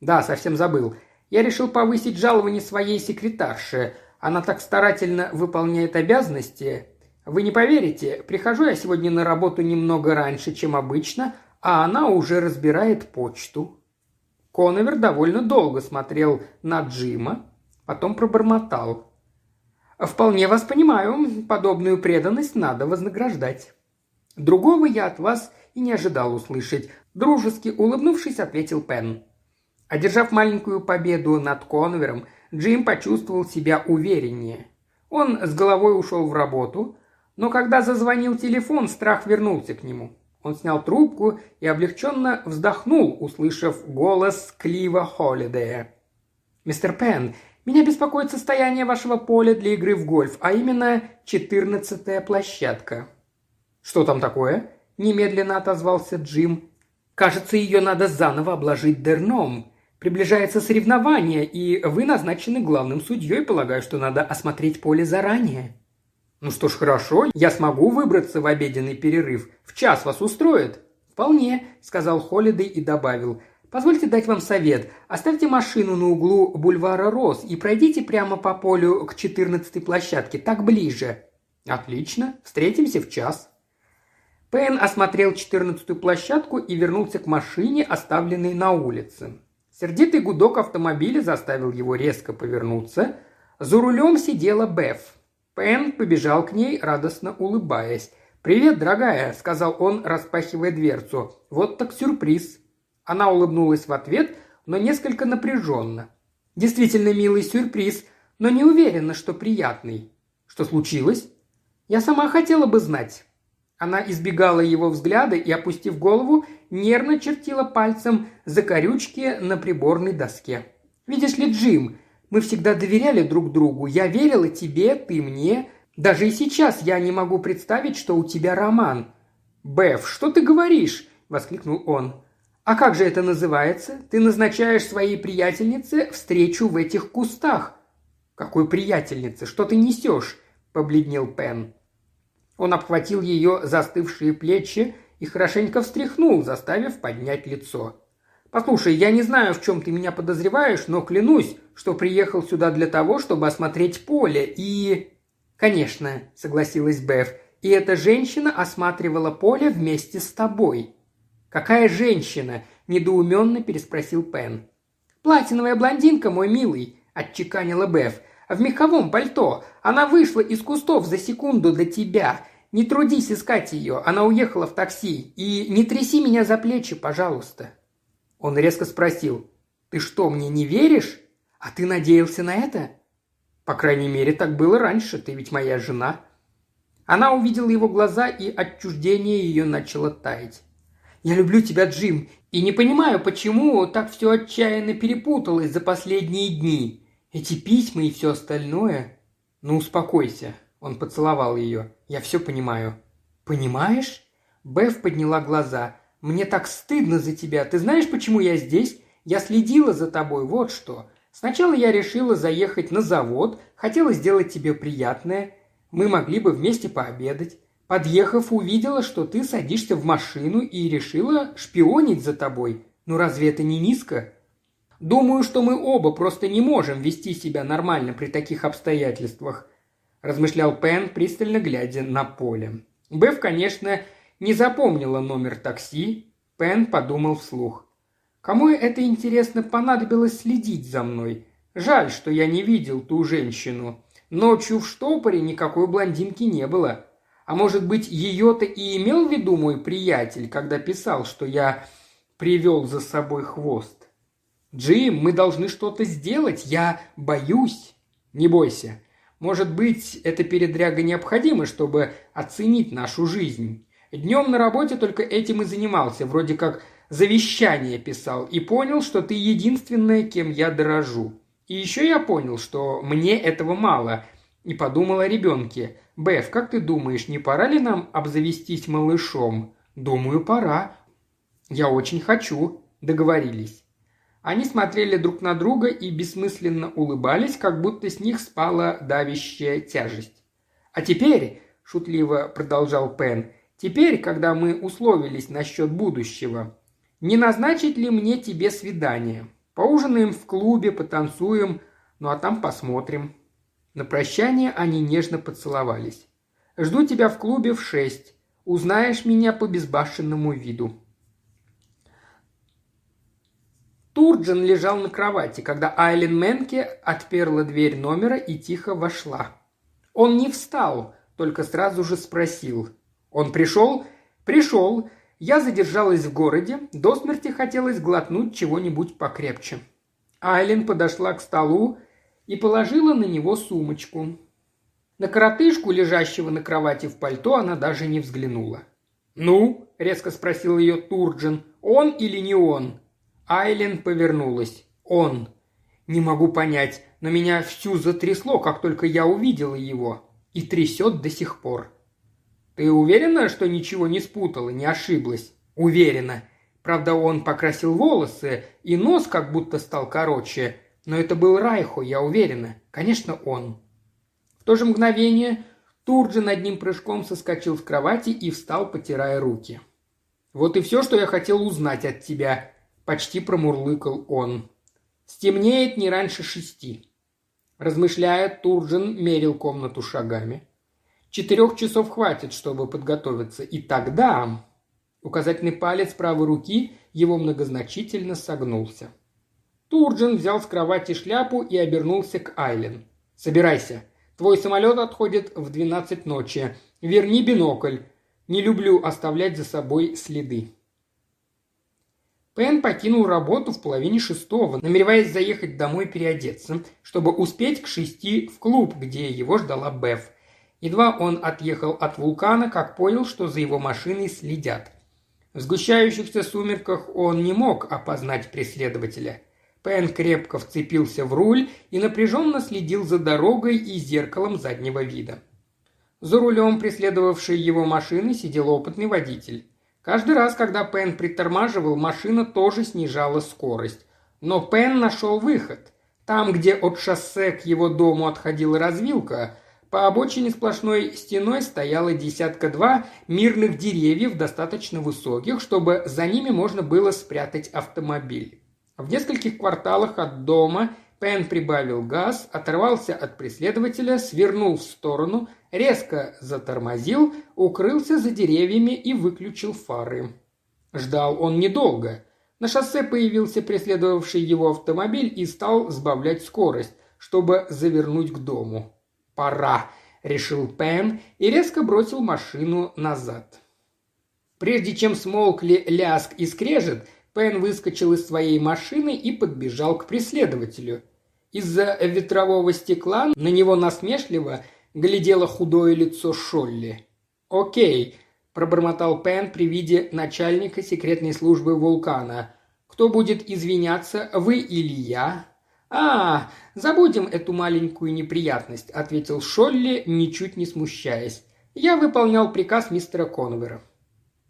«Да, совсем забыл. Я решил повысить жалование своей секретарше. Она так старательно выполняет обязанности. Вы не поверите, прихожу я сегодня на работу немного раньше, чем обычно, а она уже разбирает почту». Коновер довольно долго смотрел на Джима, потом пробормотал. «Вполне вас понимаю, подобную преданность надо вознаграждать». «Другого я от вас и не ожидал услышать», – дружески улыбнувшись, ответил Пен. Одержав маленькую победу над Конвером, Джим почувствовал себя увереннее. Он с головой ушел в работу, но когда зазвонил телефон, страх вернулся к нему. Он снял трубку и облегченно вздохнул, услышав голос Клива Холидея. «Мистер Пен, меня беспокоит состояние вашего поля для игры в гольф, а именно четырнадцатая площадка». «Что там такое?» – немедленно отозвался Джим. «Кажется, ее надо заново обложить дерном. Приближается соревнование, и вы назначены главным судьей. Полагаю, что надо осмотреть поле заранее». «Ну что ж, хорошо, я смогу выбраться в обеденный перерыв. В час вас устроит?» «Вполне», – сказал Холидей и добавил. «Позвольте дать вам совет. Оставьте машину на углу бульвара Рос и пройдите прямо по полю к четырнадцатой площадке, так ближе». «Отлично. Встретимся в час». Пен осмотрел четырнадцатую площадку и вернулся к машине, оставленной на улице. Сердитый гудок автомобиля заставил его резко повернуться. За рулем сидела Беф. Пен побежал к ней, радостно улыбаясь. «Привет, дорогая», – сказал он, распахивая дверцу. «Вот так сюрприз». Она улыбнулась в ответ, но несколько напряженно. «Действительно милый сюрприз, но не уверена, что приятный». «Что случилось?» «Я сама хотела бы знать». Она избегала его взгляда и, опустив голову, нервно чертила пальцем закорючки на приборной доске. «Видишь ли, Джим, мы всегда доверяли друг другу. Я верила тебе, ты мне. Даже и сейчас я не могу представить, что у тебя роман». «Беф, что ты говоришь?» – воскликнул он. «А как же это называется? Ты назначаешь своей приятельнице встречу в этих кустах». «Какой приятельнице? Что ты несешь?» – побледнел Пен. Он обхватил ее застывшие плечи и хорошенько встряхнул, заставив поднять лицо. «Послушай, я не знаю, в чем ты меня подозреваешь, но клянусь, что приехал сюда для того, чтобы осмотреть поле и...» «Конечно», — согласилась Беф, — «и эта женщина осматривала поле вместе с тобой». «Какая женщина?» – недоуменно переспросил Пен. «Платиновая блондинка, мой милый», – отчеканила Беф. «В меховом пальто. Она вышла из кустов за секунду до тебя. Не трудись искать ее. Она уехала в такси. И не тряси меня за плечи, пожалуйста». Он резко спросил, «Ты что, мне не веришь? А ты надеялся на это?» «По крайней мере, так было раньше, ты ведь моя жена». Она увидела его глаза, и отчуждение ее начало таять. «Я люблю тебя, Джим, и не понимаю, почему так все отчаянно перепуталось за последние дни. Эти письма и все остальное...» «Ну, успокойся», — он поцеловал ее. «Я все понимаю». «Понимаешь?» Беф подняла глаза. Мне так стыдно за тебя. Ты знаешь, почему я здесь? Я следила за тобой, вот что. Сначала я решила заехать на завод, хотела сделать тебе приятное. Мы могли бы вместе пообедать. Подъехав, увидела, что ты садишься в машину и решила шпионить за тобой. Ну разве это не низко? Думаю, что мы оба просто не можем вести себя нормально при таких обстоятельствах», – размышлял Пен, пристально глядя на поле. Бэв, конечно, не запомнила номер такси, Пен подумал вслух. Кому это, интересно, понадобилось следить за мной? Жаль, что я не видел ту женщину. Ночью в штопоре никакой блондинки не было. А может быть, ее-то и имел в виду мой приятель, когда писал, что я привел за собой хвост? «Джим, мы должны что-то сделать. Я боюсь». «Не бойся. Может быть, эта передряга необходима, чтобы оценить нашу жизнь. Днем на работе только этим и занимался, вроде как завещание писал, и понял, что ты единственная, кем я дорожу. И еще я понял, что мне этого мало, и подумал о ребенке. Беф, как ты думаешь, не пора ли нам обзавестись малышом? Думаю, пора. Я очень хочу. Договорились. Они смотрели друг на друга и бессмысленно улыбались, как будто с них спала давящая тяжесть. «А теперь», – шутливо продолжал Пен, – «теперь, когда мы условились насчет будущего, не назначить ли мне тебе свидание? Поужинаем в клубе, потанцуем, ну а там посмотрим». На прощание они нежно поцеловались. «Жду тебя в клубе в шесть. Узнаешь меня по безбашенному виду». Турджин лежал на кровати, когда Айлен Менке отперла дверь номера и тихо вошла. Он не встал, только сразу же спросил. «Он пришел?» «Пришел. Я задержалась в городе. До смерти хотелось глотнуть чего-нибудь покрепче». Айлен подошла к столу и положила на него сумочку. На коротышку, лежащего на кровати в пальто, она даже не взглянула. «Ну?» – резко спросил ее Турджин. «Он или не он?» Айлен повернулась. «Он». «Не могу понять, но меня всю затрясло, как только я увидела его. И трясет до сих пор». «Ты уверена, что ничего не спутала, не ошиблась?» «Уверена. Правда, он покрасил волосы, и нос как будто стал короче. Но это был Райхо, я уверена. Конечно, он». В то же мгновение Турджин одним прыжком соскочил с кровати и встал, потирая руки. «Вот и все, что я хотел узнать от тебя», – почти промурлыкал он. «Стемнеет не раньше шести». Размышляя, Турджин мерил комнату шагами. «Четырех часов хватит, чтобы подготовиться. И тогда...» Указательный палец правой руки его многозначительно согнулся. Турджин взял с кровати шляпу и обернулся к Айлен. «Собирайся. Твой самолет отходит в двенадцать ночи. Верни бинокль. Не люблю оставлять за собой следы». Пен покинул работу в половине шестого, намереваясь заехать домой переодеться, чтобы успеть к шести в клуб, где его ждала Беф. Едва он отъехал от вулкана, как понял, что за его машиной следят. В сгущающихся сумерках он не мог опознать преследователя. Пен крепко вцепился в руль и напряженно следил за дорогой и зеркалом заднего вида. За рулем преследовавшей его машины сидел опытный водитель. Каждый раз, когда Пен притормаживал, машина тоже снижала скорость. Но Пен нашел выход. Там, где от шоссе к его дому отходила развилка, по обочине сплошной стеной стояло десятка-два мирных деревьев, достаточно высоких, чтобы за ними можно было спрятать автомобиль. В нескольких кварталах от дома Пен прибавил газ, оторвался от преследователя, свернул в сторону, резко затормозил, укрылся за деревьями и выключил фары. Ждал он недолго. На шоссе появился преследовавший его автомобиль и стал сбавлять скорость, чтобы завернуть к дому. «Пора», — решил Пен и резко бросил машину назад. Прежде чем смолкли ляск и скрежет, Пен выскочил из своей машины и подбежал к преследователю. Из-за ветрового стекла на него насмешливо глядело худое лицо Шолли. «Окей», – пробормотал Пен при виде начальника секретной службы вулкана. «Кто будет извиняться, вы или я?» «А, забудем эту маленькую неприятность», – ответил Шолли, ничуть не смущаясь. «Я выполнял приказ мистера Конвера».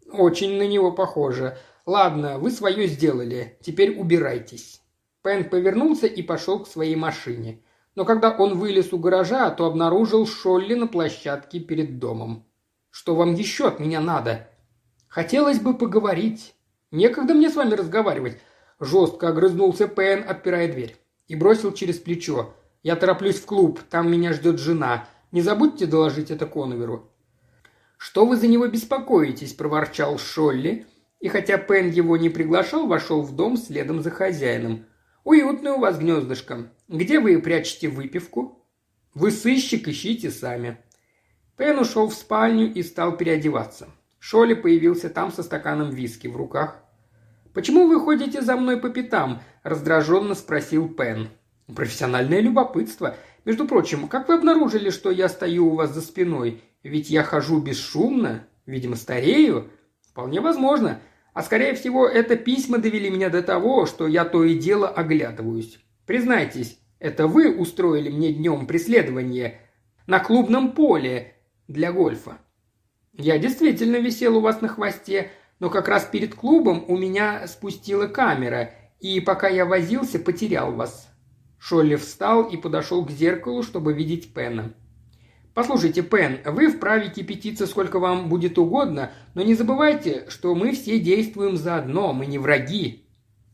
«Очень на него похоже. Ладно, вы свое сделали. Теперь убирайтесь». Пен повернулся и пошел к своей машине. Но когда он вылез у гаража, то обнаружил Шолли на площадке перед домом. «Что вам еще от меня надо?» «Хотелось бы поговорить. Некогда мне с вами разговаривать», – жестко огрызнулся Пен, отпирая дверь. И бросил через плечо. «Я тороплюсь в клуб, там меня ждет жена. Не забудьте доложить это Конверу». «Что вы за него беспокоитесь?» – проворчал Шолли. И хотя Пен его не приглашал, вошел в дом следом за хозяином. Уютное у вас гнездышко. Где вы прячете выпивку? Вы сыщик, ищите сами. Пен ушел в спальню и стал переодеваться. Шоли появился там со стаканом виски в руках. «Почему вы ходите за мной по пятам?» – раздраженно спросил Пен. «Профессиональное любопытство. Между прочим, как вы обнаружили, что я стою у вас за спиной? Ведь я хожу бесшумно, видимо, старею. Вполне возможно. А скорее всего, это письма довели меня до того, что я то и дело оглядываюсь. Признайтесь, это вы устроили мне днем преследование на клубном поле для гольфа. Я действительно висел у вас на хвосте, но как раз перед клубом у меня спустила камера, и пока я возился, потерял вас». Шолли встал и подошел к зеркалу, чтобы видеть Пена. «Послушайте, Пен, вы вправе кипятиться сколько вам будет угодно, но не забывайте, что мы все действуем заодно, мы не враги.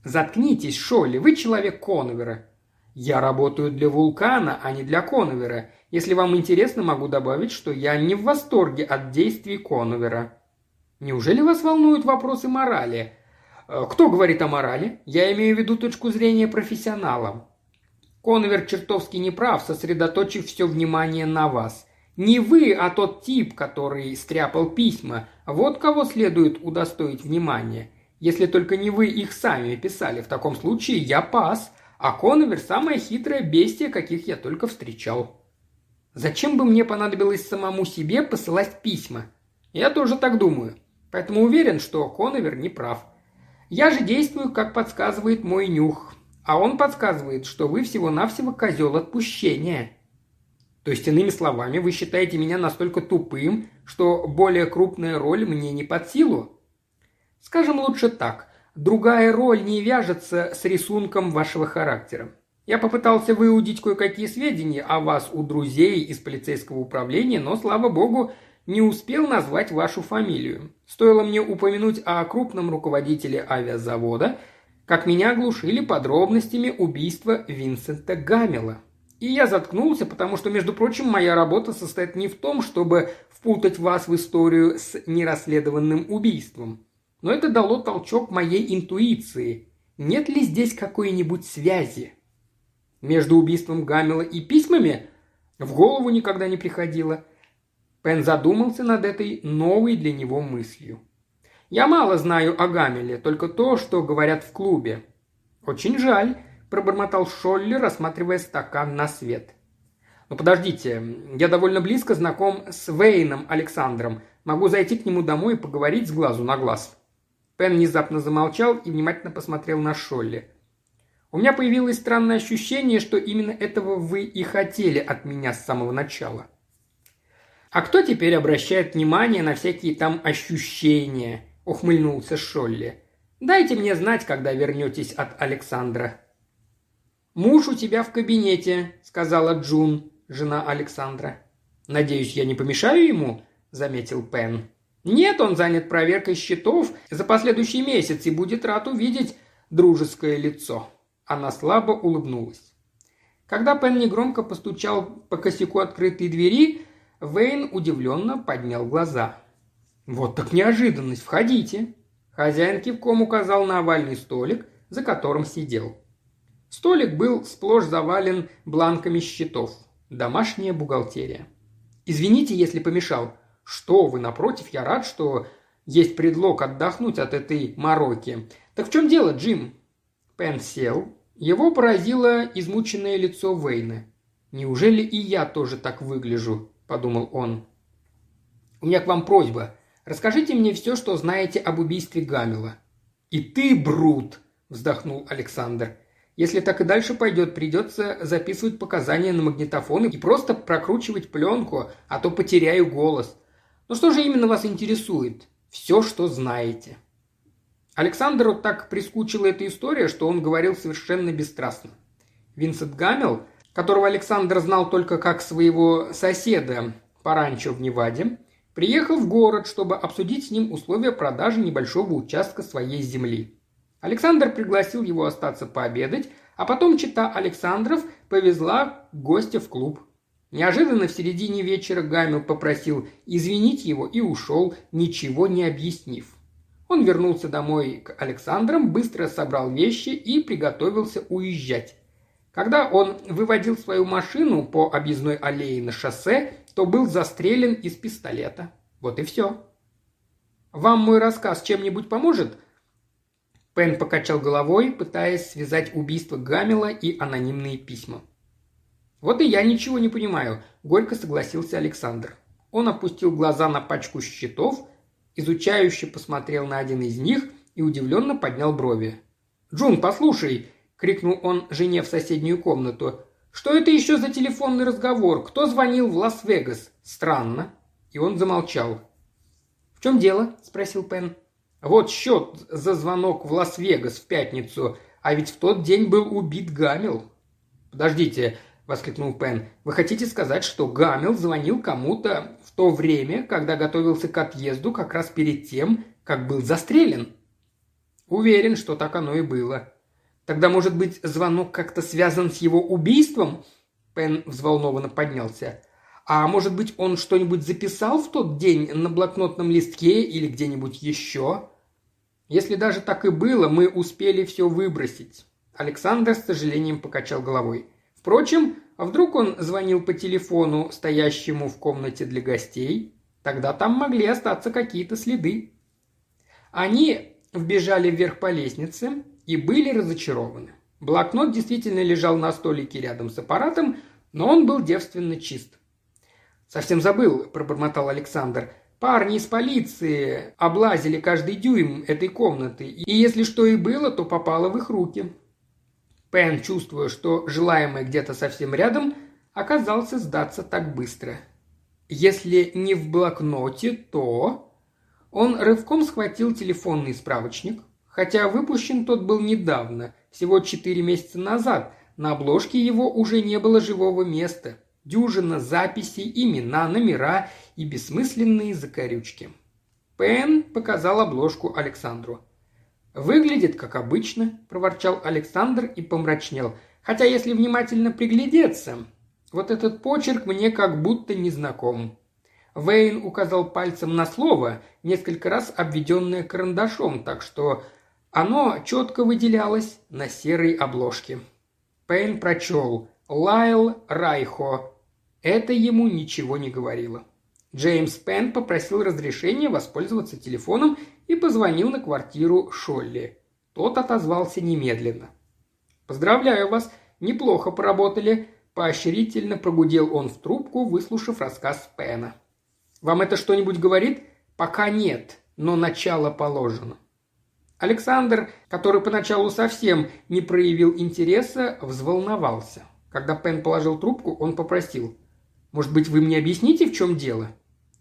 Заткнитесь, Шолли, вы человек Коновера. Я работаю для Вулкана, а не для Коновера. Если вам интересно, могу добавить, что я не в восторге от действий Коновера. Неужели вас волнуют вопросы морали? Э, кто говорит о морали? Я имею в виду точку зрения профессионала. Коновер чертовски неправ, сосредоточив все внимание на вас. Не вы, а тот тип, который стряпал письма. Вот кого следует удостоить внимания. Если только не вы их сами писали, в таком случае я пас, а Коновер – самое хитрое бестие, каких я только встречал. Зачем бы мне понадобилось самому себе посылать письма? Я тоже так думаю. Поэтому уверен, что Коновер не прав. Я же действую, как подсказывает мой нюх. А он подсказывает, что вы всего-навсего козел отпущения. То есть, иными словами, вы считаете меня настолько тупым, что более крупная роль мне не под силу? Скажем лучше так. Другая роль не вяжется с рисунком вашего характера. Я попытался выудить кое-какие сведения о вас у друзей из полицейского управления, но, слава богу, не успел назвать вашу фамилию. Стоило мне упомянуть о крупном руководителе авиазавода, как меня оглушили подробностями убийства Винсента Гамела – и я заткнулся, потому что, между прочим, моя работа состоит не в том, чтобы впутать вас в историю с нерасследованным убийством. Но это дало толчок моей интуиции. Нет ли здесь какой-нибудь связи? Между убийством Гамела и письмами в голову никогда не приходило. Пен задумался над этой новой для него мыслью. «Я мало знаю о Гамеле, только то, что говорят в клубе. Очень жаль, – пробормотал Шолли, рассматривая стакан на свет. «Но подождите, я довольно близко знаком с Вейном Александром. Могу зайти к нему домой и поговорить с глазу на глаз». Пен внезапно замолчал и внимательно посмотрел на Шолли. «У меня появилось странное ощущение, что именно этого вы и хотели от меня с самого начала». «А кто теперь обращает внимание на всякие там ощущения?» – ухмыльнулся Шолли. «Дайте мне знать, когда вернетесь от Александра». «Муж у тебя в кабинете», – сказала Джун, жена Александра. «Надеюсь, я не помешаю ему?» – заметил Пен. «Нет, он занят проверкой счетов за последующий месяц и будет рад увидеть дружеское лицо». Она слабо улыбнулась. Когда Пен негромко постучал по косяку открытой двери, Вейн удивленно поднял глаза. «Вот так неожиданность! Входите!» Хозяин кивком указал на овальный столик, за которым сидел. Столик был сплошь завален бланками счетов. Домашняя бухгалтерия. «Извините, если помешал». «Что вы, напротив, я рад, что есть предлог отдохнуть от этой мороки. Так в чем дело, Джим?» Пен сел. Его поразило измученное лицо Вейна. «Неужели и я тоже так выгляжу?» – подумал он. «У меня к вам просьба. Расскажите мне все, что знаете об убийстве Гамела». «И ты, Брут!» – вздохнул Александр. Если так и дальше пойдет, придется записывать показания на магнитофон и просто прокручивать пленку, а то потеряю голос. Ну что же именно вас интересует? Все, что знаете. Александру так прискучила эта история, что он говорил совершенно бесстрастно. Винсент Гамел, которого Александр знал только как своего соседа по ранчо в Неваде, приехал в город, чтобы обсудить с ним условия продажи небольшого участка своей земли. Александр пригласил его остаться пообедать, а потом чита Александров повезла гостя в клуб. Неожиданно в середине вечера Гамил попросил извинить его и ушел, ничего не объяснив. Он вернулся домой к Александрам, быстро собрал вещи и приготовился уезжать. Когда он выводил свою машину по объездной аллее на шоссе, то был застрелен из пистолета. Вот и все. «Вам мой рассказ чем-нибудь поможет?» Пен покачал головой, пытаясь связать убийство Гамела и анонимные письма. «Вот и я ничего не понимаю», – горько согласился Александр. Он опустил глаза на пачку счетов, изучающе посмотрел на один из них и удивленно поднял брови. «Джун, послушай!» – крикнул он жене в соседнюю комнату. «Что это еще за телефонный разговор? Кто звонил в Лас-Вегас? Странно». И он замолчал. «В чем дело?» – спросил Пен. «Вот счет за звонок в Лас-Вегас в пятницу, а ведь в тот день был убит Гамил». «Подождите», – воскликнул Пен. «Вы хотите сказать, что Гамил звонил кому-то в то время, когда готовился к отъезду, как раз перед тем, как был застрелен?» «Уверен, что так оно и было». «Тогда, может быть, звонок как-то связан с его убийством?» Пен взволнованно поднялся. А может быть, он что-нибудь записал в тот день на блокнотном листке или где-нибудь еще? Если даже так и было, мы успели все выбросить. Александр с сожалением покачал головой. Впрочем, а вдруг он звонил по телефону, стоящему в комнате для гостей? Тогда там могли остаться какие-то следы. Они вбежали вверх по лестнице и были разочарованы. Блокнот действительно лежал на столике рядом с аппаратом, но он был девственно чист. «Совсем забыл», – пробормотал Александр. «Парни из полиции облазили каждый дюйм этой комнаты, и если что и было, то попало в их руки». Пен, чувствуя, что желаемое где-то совсем рядом, оказался сдаться так быстро. Если не в блокноте, то... Он рывком схватил телефонный справочник, хотя выпущен тот был недавно, всего четыре месяца назад, на обложке его уже не было живого места – дюжина записей, имена, номера и бессмысленные закорючки. Пен показал обложку Александру. «Выглядит как обычно», – проворчал Александр и помрачнел. «Хотя, если внимательно приглядеться, вот этот почерк мне как будто не знаком». Вейн указал пальцем на слово, несколько раз обведенное карандашом, так что оно четко выделялось на серой обложке. Пейн прочел «Лайл Райхо», это ему ничего не говорило. Джеймс Пен попросил разрешения воспользоваться телефоном и позвонил на квартиру Шолли. Тот отозвался немедленно. «Поздравляю вас, неплохо поработали», – поощрительно прогудел он в трубку, выслушав рассказ Пена. «Вам это что-нибудь говорит?» «Пока нет, но начало положено». Александр, который поначалу совсем не проявил интереса, взволновался. Когда Пен положил трубку, он попросил – может быть, вы мне объясните, в чем дело?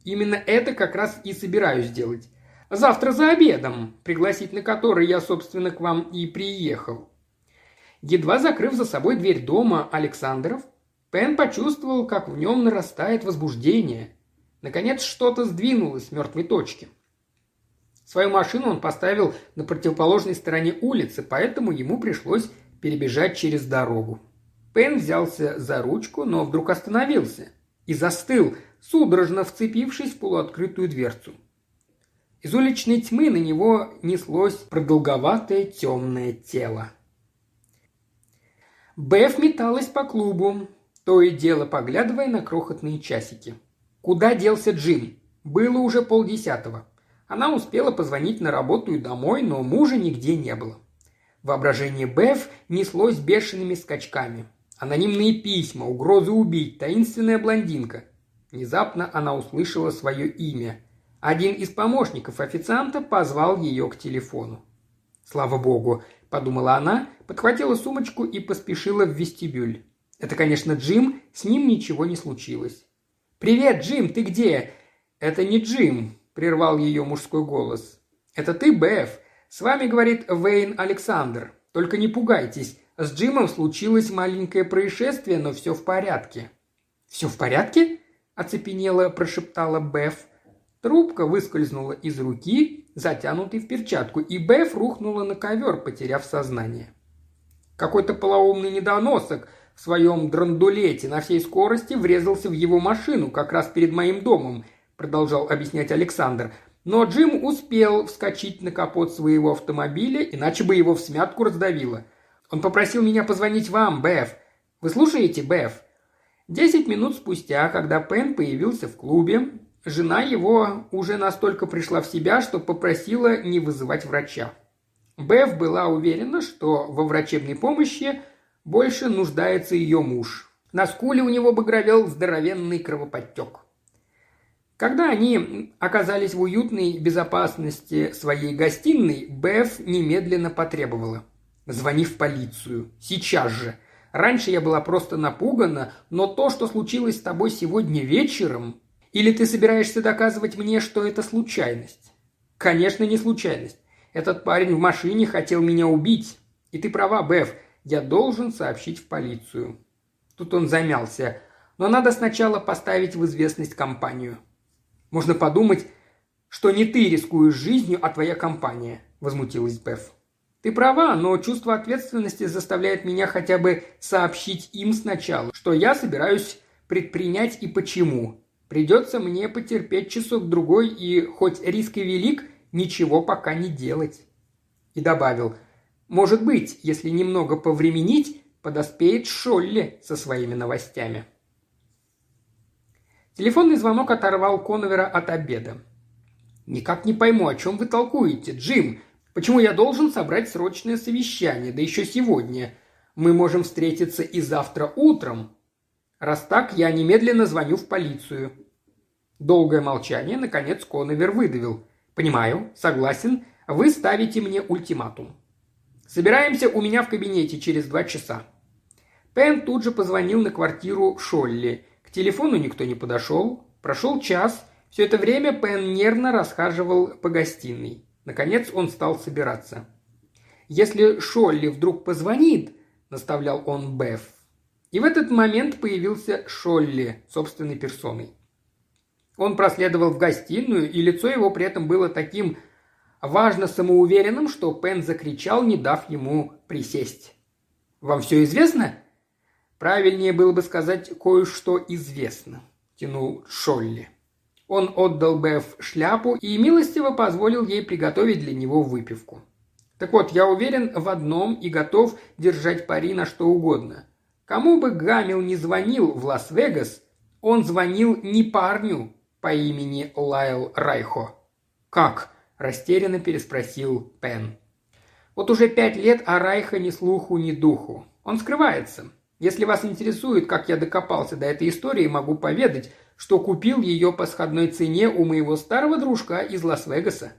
Именно это как раз и собираюсь сделать. Завтра за обедом, пригласить на который я, собственно, к вам и приехал. Едва закрыв за собой дверь дома Александров, Пен почувствовал, как в нем нарастает возбуждение. Наконец что-то сдвинулось с мертвой точки. Свою машину он поставил на противоположной стороне улицы, поэтому ему пришлось перебежать через дорогу. Пен взялся за ручку, но вдруг остановился и застыл, судорожно вцепившись в полуоткрытую дверцу. Из уличной тьмы на него неслось продолговатое темное тело. Беф металась по клубу, то и дело поглядывая на крохотные часики. Куда делся Джим? Было уже полдесятого. Она успела позвонить на работу и домой, но мужа нигде не было. Воображение Беф неслось бешеными скачками. Анонимные письма, угрозы убить, таинственная блондинка. Внезапно она услышала свое имя. Один из помощников официанта позвал ее к телефону. «Слава богу», – подумала она, подхватила сумочку и поспешила в вестибюль. Это, конечно, Джим, с ним ничего не случилось. «Привет, Джим, ты где?» «Это не Джим», – прервал ее мужской голос. «Это ты, Беф. С вами говорит Вейн Александр. Только не пугайтесь, с Джимом случилось маленькое происшествие, но все в порядке». «Все в порядке?» – оцепенело прошептала Беф. Трубка выскользнула из руки, затянутой в перчатку, и Беф рухнула на ковер, потеряв сознание. Какой-то полоумный недоносок в своем драндулете на всей скорости врезался в его машину как раз перед моим домом, продолжал объяснять Александр. Но Джим успел вскочить на капот своего автомобиля, иначе бы его в смятку раздавило – он попросил меня позвонить вам, Беф. Вы слушаете, Беф?» Десять минут спустя, когда Пен появился в клубе, жена его уже настолько пришла в себя, что попросила не вызывать врача. Беф была уверена, что во врачебной помощи больше нуждается ее муж. На скуле у него багровел здоровенный кровоподтек. Когда они оказались в уютной безопасности своей гостиной, Беф немедленно потребовала. «Звони в полицию. Сейчас же. Раньше я была просто напугана, но то, что случилось с тобой сегодня вечером... Или ты собираешься доказывать мне, что это случайность?» «Конечно, не случайность. Этот парень в машине хотел меня убить. И ты права, Беф, я должен сообщить в полицию». Тут он замялся. «Но надо сначала поставить в известность компанию». Можно подумать, что не ты рискуешь жизнью, а твоя компания», – возмутилась Беф. «Ты права, но чувство ответственности заставляет меня хотя бы сообщить им сначала, что я собираюсь предпринять и почему. Придется мне потерпеть часок-другой и, хоть риск и велик, ничего пока не делать». И добавил, «Может быть, если немного повременить, подоспеет Шолли со своими новостями». Телефонный звонок оторвал Коновера от обеда. «Никак не пойму, о чем вы толкуете, Джим. Почему я должен собрать срочное совещание, да еще сегодня? Мы можем встретиться и завтра утром. Раз так, я немедленно звоню в полицию». Долгое молчание, наконец, Коновер выдавил. «Понимаю, согласен, вы ставите мне ультиматум. Собираемся у меня в кабинете через два часа». Пен тут же позвонил на квартиру Шолли – к телефону никто не подошел. Прошел час. Все это время Пен нервно расхаживал по гостиной. Наконец он стал собираться. «Если Шолли вдруг позвонит», – наставлял он Беф. И в этот момент появился Шолли собственной персоной. Он проследовал в гостиную, и лицо его при этом было таким важно самоуверенным, что Пен закричал, не дав ему присесть. «Вам все известно?» Правильнее было бы сказать «кое-что известно», – тянул Шолли. Он отдал Беф шляпу и милостиво позволил ей приготовить для него выпивку. Так вот, я уверен в одном и готов держать пари на что угодно. Кому бы Гамил не звонил в Лас-Вегас, он звонил не парню по имени Лайл Райхо. «Как?» – растерянно переспросил Пен. «Вот уже пять лет о Райхо ни слуху, ни духу. Он скрывается. Если вас интересует, как я докопался до этой истории, могу поведать, что купил ее по сходной цене у моего старого дружка из Лас-Вегаса.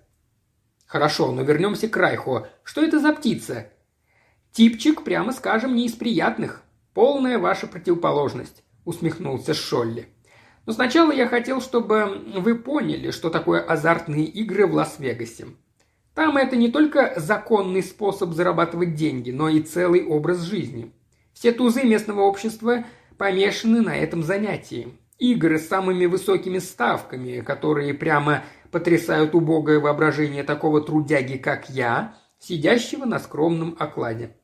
Хорошо, но вернемся к Райхо. Что это за птица? Типчик, прямо скажем, не из приятных. Полная ваша противоположность, усмехнулся Шолли. Но сначала я хотел, чтобы вы поняли, что такое азартные игры в Лас-Вегасе. Там это не только законный способ зарабатывать деньги, но и целый образ жизни – все тузы местного общества помешаны на этом занятии. Игры с самыми высокими ставками, которые прямо потрясают убогое воображение такого трудяги, как я, сидящего на скромном окладе.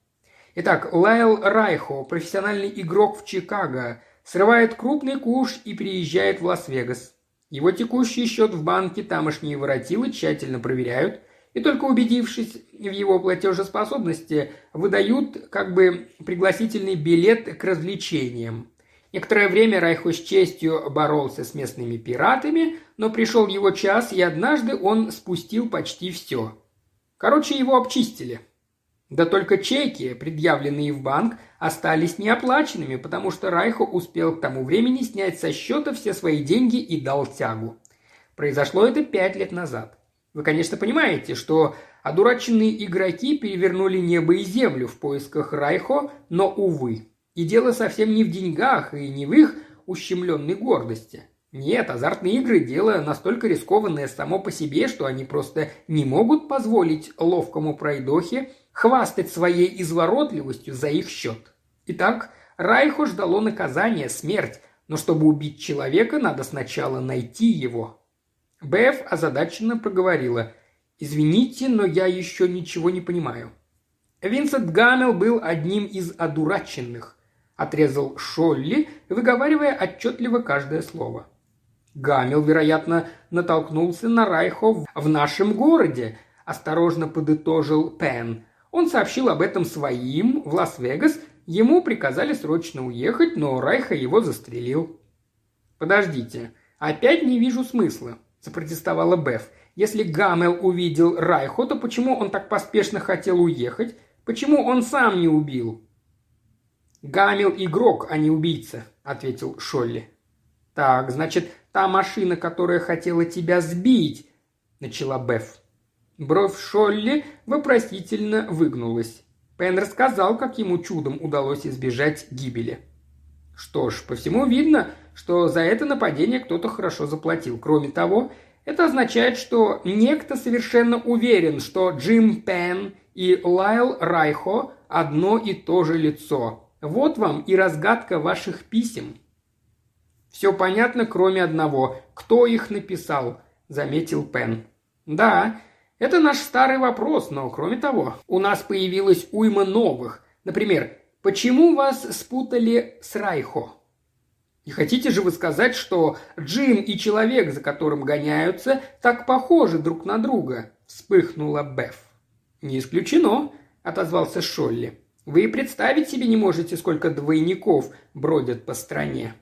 Итак, Лайл Райхо, профессиональный игрок в Чикаго, срывает крупный куш и приезжает в Лас-Вегас. Его текущий счет в банке тамошние воротилы тщательно проверяют – и только убедившись в его платежеспособности, выдают как бы пригласительный билет к развлечениям. Некоторое время Райхо с честью боролся с местными пиратами, но пришел его час, и однажды он спустил почти все. Короче, его обчистили. Да только чеки, предъявленные в банк, остались неоплаченными, потому что Райхо успел к тому времени снять со счета все свои деньги и дал тягу. Произошло это пять лет назад. Вы, конечно, понимаете, что одураченные игроки перевернули небо и землю в поисках Райхо, но, увы. И дело совсем не в деньгах и не в их ущемленной гордости. Нет, азартные игры – дело настолько рискованное само по себе, что они просто не могут позволить ловкому пройдохе хвастать своей изворотливостью за их счет. Итак, Райхо ждало наказание, смерть, но чтобы убить человека, надо сначала найти его. Беф озадаченно проговорила. «Извините, но я еще ничего не понимаю». Винсент Гаммел был одним из одураченных, отрезал Шолли, выговаривая отчетливо каждое слово. Гаммел, вероятно, натолкнулся на Райхо в нашем городе, осторожно подытожил Пен. Он сообщил об этом своим в Лас-Вегас, ему приказали срочно уехать, но Райха его застрелил. «Подождите, опять не вижу смысла», – запротестовала Беф. Если Гамел увидел Райхо, то почему он так поспешно хотел уехать? Почему он сам не убил?» «Гамел – игрок, а не убийца», – ответил Шолли. «Так, значит, та машина, которая хотела тебя сбить», – начала Беф. Бровь Шолли вопросительно выгнулась. Пен рассказал, как ему чудом удалось избежать гибели. Что ж, по всему видно, что за это нападение кто-то хорошо заплатил. Кроме того, это означает, что некто совершенно уверен, что Джим Пен и Лайл Райхо одно и то же лицо. Вот вам и разгадка ваших писем. Все понятно, кроме одного. Кто их написал? Заметил Пен. Да, это наш старый вопрос, но кроме того, у нас появилась уйма новых. Например, почему вас спутали с Райхо? Не хотите же вы сказать, что Джим и человек, за которым гоняются, так похожи друг на друга?» – вспыхнула Беф. «Не исключено», – отозвался Шолли. «Вы и представить себе не можете, сколько двойников бродят по стране».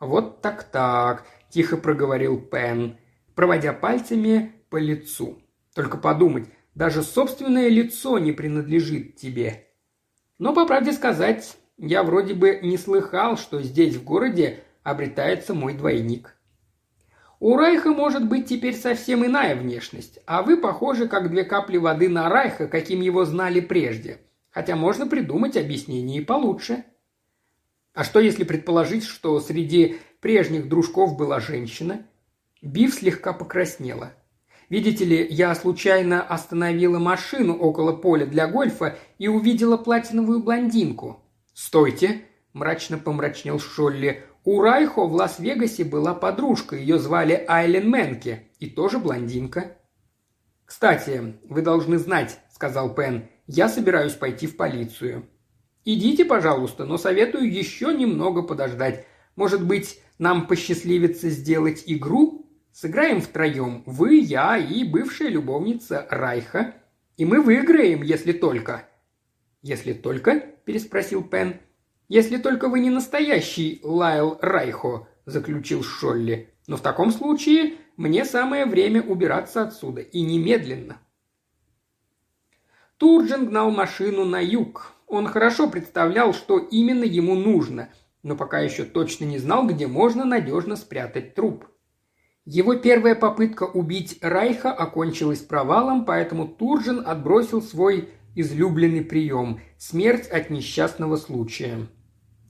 «Вот так-так», – тихо проговорил Пен, проводя пальцами по лицу. «Только подумать, даже собственное лицо не принадлежит тебе». Но, по правде сказать, я вроде бы не слыхал, что здесь, в городе, обретается мой двойник. У Райха может быть теперь совсем иная внешность, а вы похожи как две капли воды на Райха, каким его знали прежде. Хотя можно придумать объяснение и получше. А что если предположить, что среди прежних дружков была женщина? Бив слегка покраснела. Видите ли, я случайно остановила машину около поля для гольфа и увидела платиновую блондинку. «Стойте!» – мрачно помрачнел Шолли. «У Райхо в Лас-Вегасе была подружка, ее звали Айлен Менке, и тоже блондинка». «Кстати, вы должны знать», – сказал Пен, – «я собираюсь пойти в полицию». «Идите, пожалуйста, но советую еще немного подождать. Может быть, нам посчастливится сделать игру? Сыграем втроем, вы, я и бывшая любовница Райха. И мы выиграем, если только...» «Если только?» – переспросил Пен. «Если только вы не настоящий Лайл Райхо», – заключил Шолли. «Но в таком случае мне самое время убираться отсюда, и немедленно». Турджин гнал машину на юг. Он хорошо представлял, что именно ему нужно, но пока еще точно не знал, где можно надежно спрятать труп. Его первая попытка убить Райха окончилась провалом, поэтому Турджин отбросил свой излюбленный прием – смерть от несчастного случая.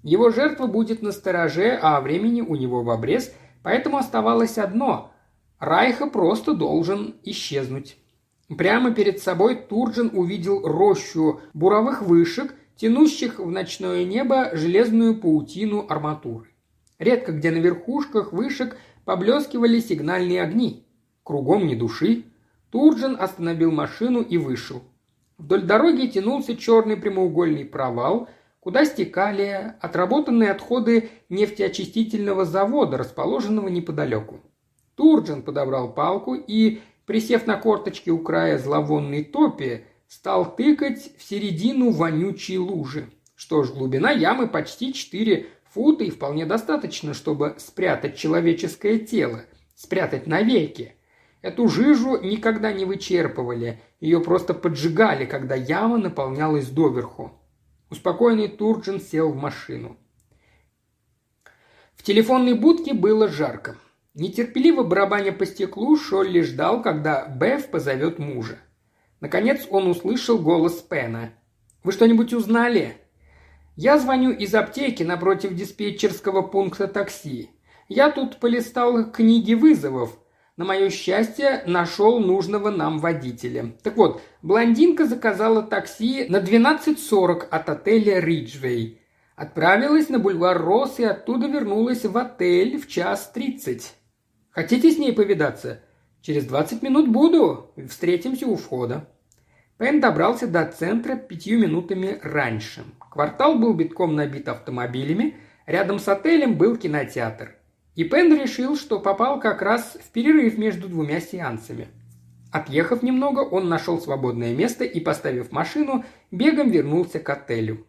Его жертва будет на стороже, а времени у него в обрез, поэтому оставалось одно – Райха просто должен исчезнуть. Прямо перед собой Турджин увидел рощу буровых вышек, тянущих в ночное небо железную паутину арматуры. Редко где на верхушках вышек поблескивали сигнальные огни. Кругом ни души. Турджин остановил машину и вышел – Вдоль дороги тянулся черный прямоугольный провал, куда стекали отработанные отходы нефтеочистительного завода, расположенного неподалеку. Турджин подобрал палку и, присев на корточки у края зловонной топи, стал тыкать в середину вонючей лужи. Что ж, глубина ямы почти 4 фута и вполне достаточно, чтобы спрятать человеческое тело, спрятать навеки. Эту жижу никогда не вычерпывали, ее просто поджигали, когда яма наполнялась доверху. Успокоенный Турджин сел в машину. В телефонной будке было жарко. Нетерпеливо барабаня по стеклу, Шолли ждал, когда Беф позовет мужа. Наконец он услышал голос Пена. «Вы что-нибудь узнали?» «Я звоню из аптеки напротив диспетчерского пункта такси. Я тут полистал книги вызовов на мое счастье, нашел нужного нам водителя. Так вот, блондинка заказала такси на 12.40 от отеля «Риджвей». Отправилась на бульвар Росс и оттуда вернулась в отель в час тридцать. Хотите с ней повидаться? Через двадцать минут буду. Встретимся у входа. Пен добрался до центра пятью минутами раньше. Квартал был битком набит автомобилями. Рядом с отелем был кинотеатр. И Пен решил, что попал как раз в перерыв между двумя сеансами. Отъехав немного, он нашел свободное место и, поставив машину, бегом вернулся к отелю.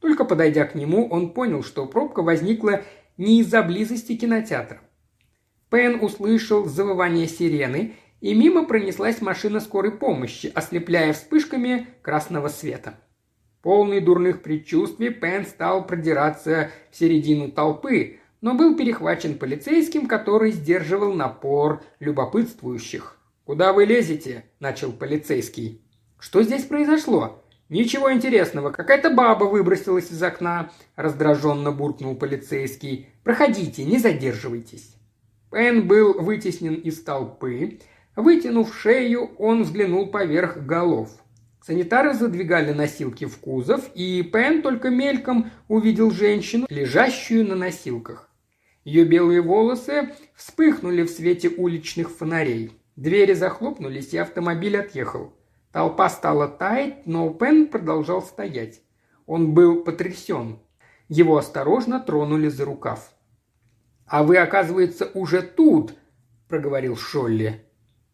Только подойдя к нему, он понял, что пробка возникла не из-за близости кинотеатра. Пен услышал завывание сирены, и мимо пронеслась машина скорой помощи, ослепляя вспышками красного света. Полный дурных предчувствий, Пен стал продираться в середину толпы, но был перехвачен полицейским, который сдерживал напор любопытствующих. «Куда вы лезете?» – начал полицейский. «Что здесь произошло?» «Ничего интересного. Какая-то баба выбросилась из окна», – раздраженно буркнул полицейский. «Проходите, не задерживайтесь». Пен был вытеснен из толпы. Вытянув шею, он взглянул поверх голов. Санитары задвигали носилки в кузов, и Пен только мельком увидел женщину, лежащую на носилках. Ее белые волосы вспыхнули в свете уличных фонарей. Двери захлопнулись, и автомобиль отъехал. Толпа стала таять, но Пен продолжал стоять. Он был потрясен. Его осторожно тронули за рукав. «А вы, оказывается, уже тут», – проговорил Шолли.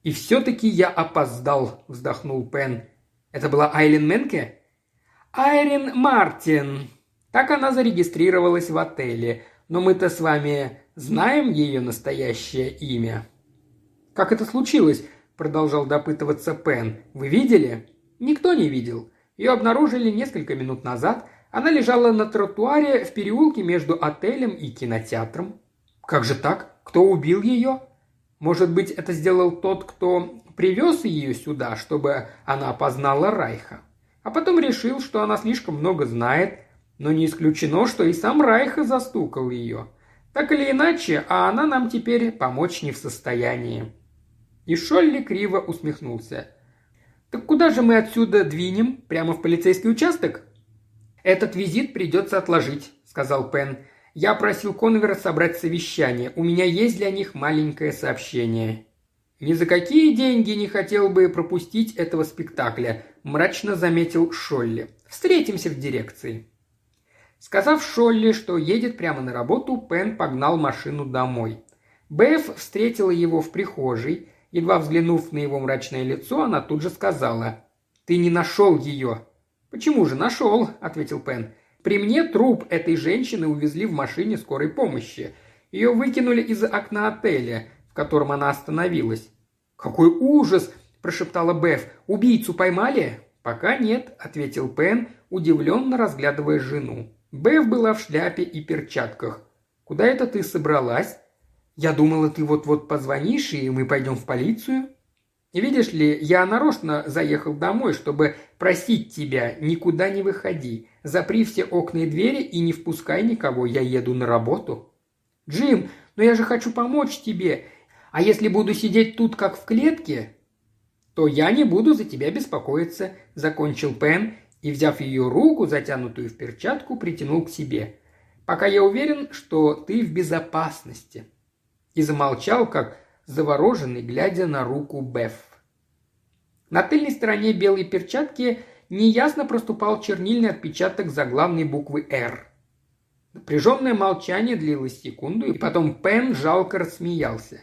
«И все-таки я опоздал», – вздохнул Пен. «Это была Айлин Менке?» «Айрин Мартин». Так она зарегистрировалась в отеле, но мы-то с вами знаем ее настоящее имя. «Как это случилось?» – продолжал допытываться Пен. «Вы видели?» «Никто не видел. Ее обнаружили несколько минут назад. Она лежала на тротуаре в переулке между отелем и кинотеатром. Как же так? Кто убил ее? Может быть, это сделал тот, кто привез ее сюда, чтобы она опознала Райха. А потом решил, что она слишком много знает, но не исключено, что и сам Райха застукал ее. Так или иначе, а она нам теперь помочь не в состоянии. И Шолли криво усмехнулся. «Так куда же мы отсюда двинем? Прямо в полицейский участок?» «Этот визит придется отложить», — сказал Пен. Я просил Конвера собрать совещание. У меня есть для них маленькое сообщение». «Ни за какие деньги не хотел бы пропустить этого спектакля», – мрачно заметил Шолли. «Встретимся в дирекции». Сказав Шолли, что едет прямо на работу, Пен погнал машину домой. Беф встретила его в прихожей. Едва взглянув на его мрачное лицо, она тут же сказала. «Ты не нашел ее». «Почему же нашел?» – ответил Пен. При мне труп этой женщины увезли в машине скорой помощи. Ее выкинули из окна отеля, в котором она остановилась. «Какой ужас!» – прошептала Беф. «Убийцу поймали?» «Пока нет», – ответил Пен, удивленно разглядывая жену. Беф была в шляпе и перчатках. «Куда это ты собралась?» «Я думала, ты вот-вот позвонишь, и мы пойдем в полицию». «Видишь ли, я нарочно заехал домой, чтобы просить тебя, никуда не выходи. Запри все окна и двери и не впускай никого, я еду на работу». «Джим, но я же хочу помочь тебе. А если буду сидеть тут, как в клетке?» «То я не буду за тебя беспокоиться», – закончил Пен и, взяв ее руку, затянутую в перчатку, притянул к себе. «Пока я уверен, что ты в безопасности». И замолчал, как завороженный, глядя на руку Беф. На тыльной стороне белой перчатки – неясно проступал чернильный отпечаток заглавной буквы «Р». Напряженное молчание длилось секунду, и потом Пен жалко рассмеялся.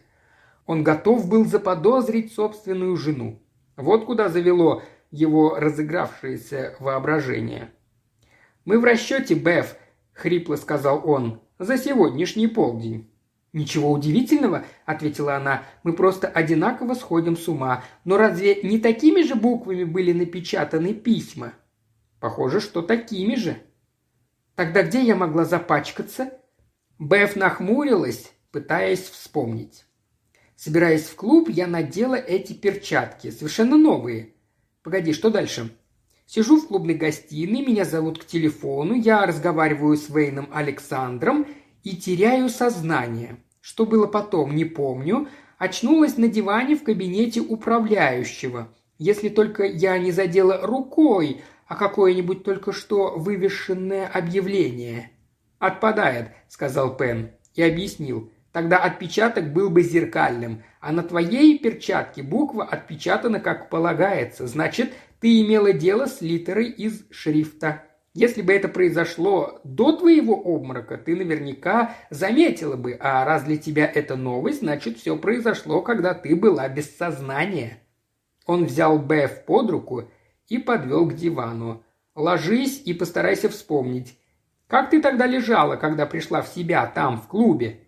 Он готов был заподозрить собственную жену. Вот куда завело его разыгравшееся воображение. «Мы в расчете, Беф», — хрипло сказал он, — «за сегодняшний полдень». «Ничего удивительного», — ответила она, — «мы просто одинаково сходим с ума. Но разве не такими же буквами были напечатаны письма?» «Похоже, что такими же». «Тогда где я могла запачкаться?» Беф нахмурилась, пытаясь вспомнить. Собираясь в клуб, я надела эти перчатки, совершенно новые. Погоди, что дальше? Сижу в клубной гостиной, меня зовут к телефону, я разговариваю с Вейном Александром – и теряю сознание. Что было потом, не помню. Очнулась на диване в кабинете управляющего. Если только я не задела рукой, а какое-нибудь только что вывешенное объявление. «Отпадает», — сказал Пен и объяснил. «Тогда отпечаток был бы зеркальным, а на твоей перчатке буква отпечатана как полагается. Значит, ты имела дело с литерой из шрифта. Если бы это произошло до твоего обморока, ты наверняка заметила бы, а раз для тебя это новость, значит все произошло, когда ты была без сознания. Он взял Беф под руку и подвел к дивану. Ложись и постарайся вспомнить. Как ты тогда лежала, когда пришла в себя там, в клубе?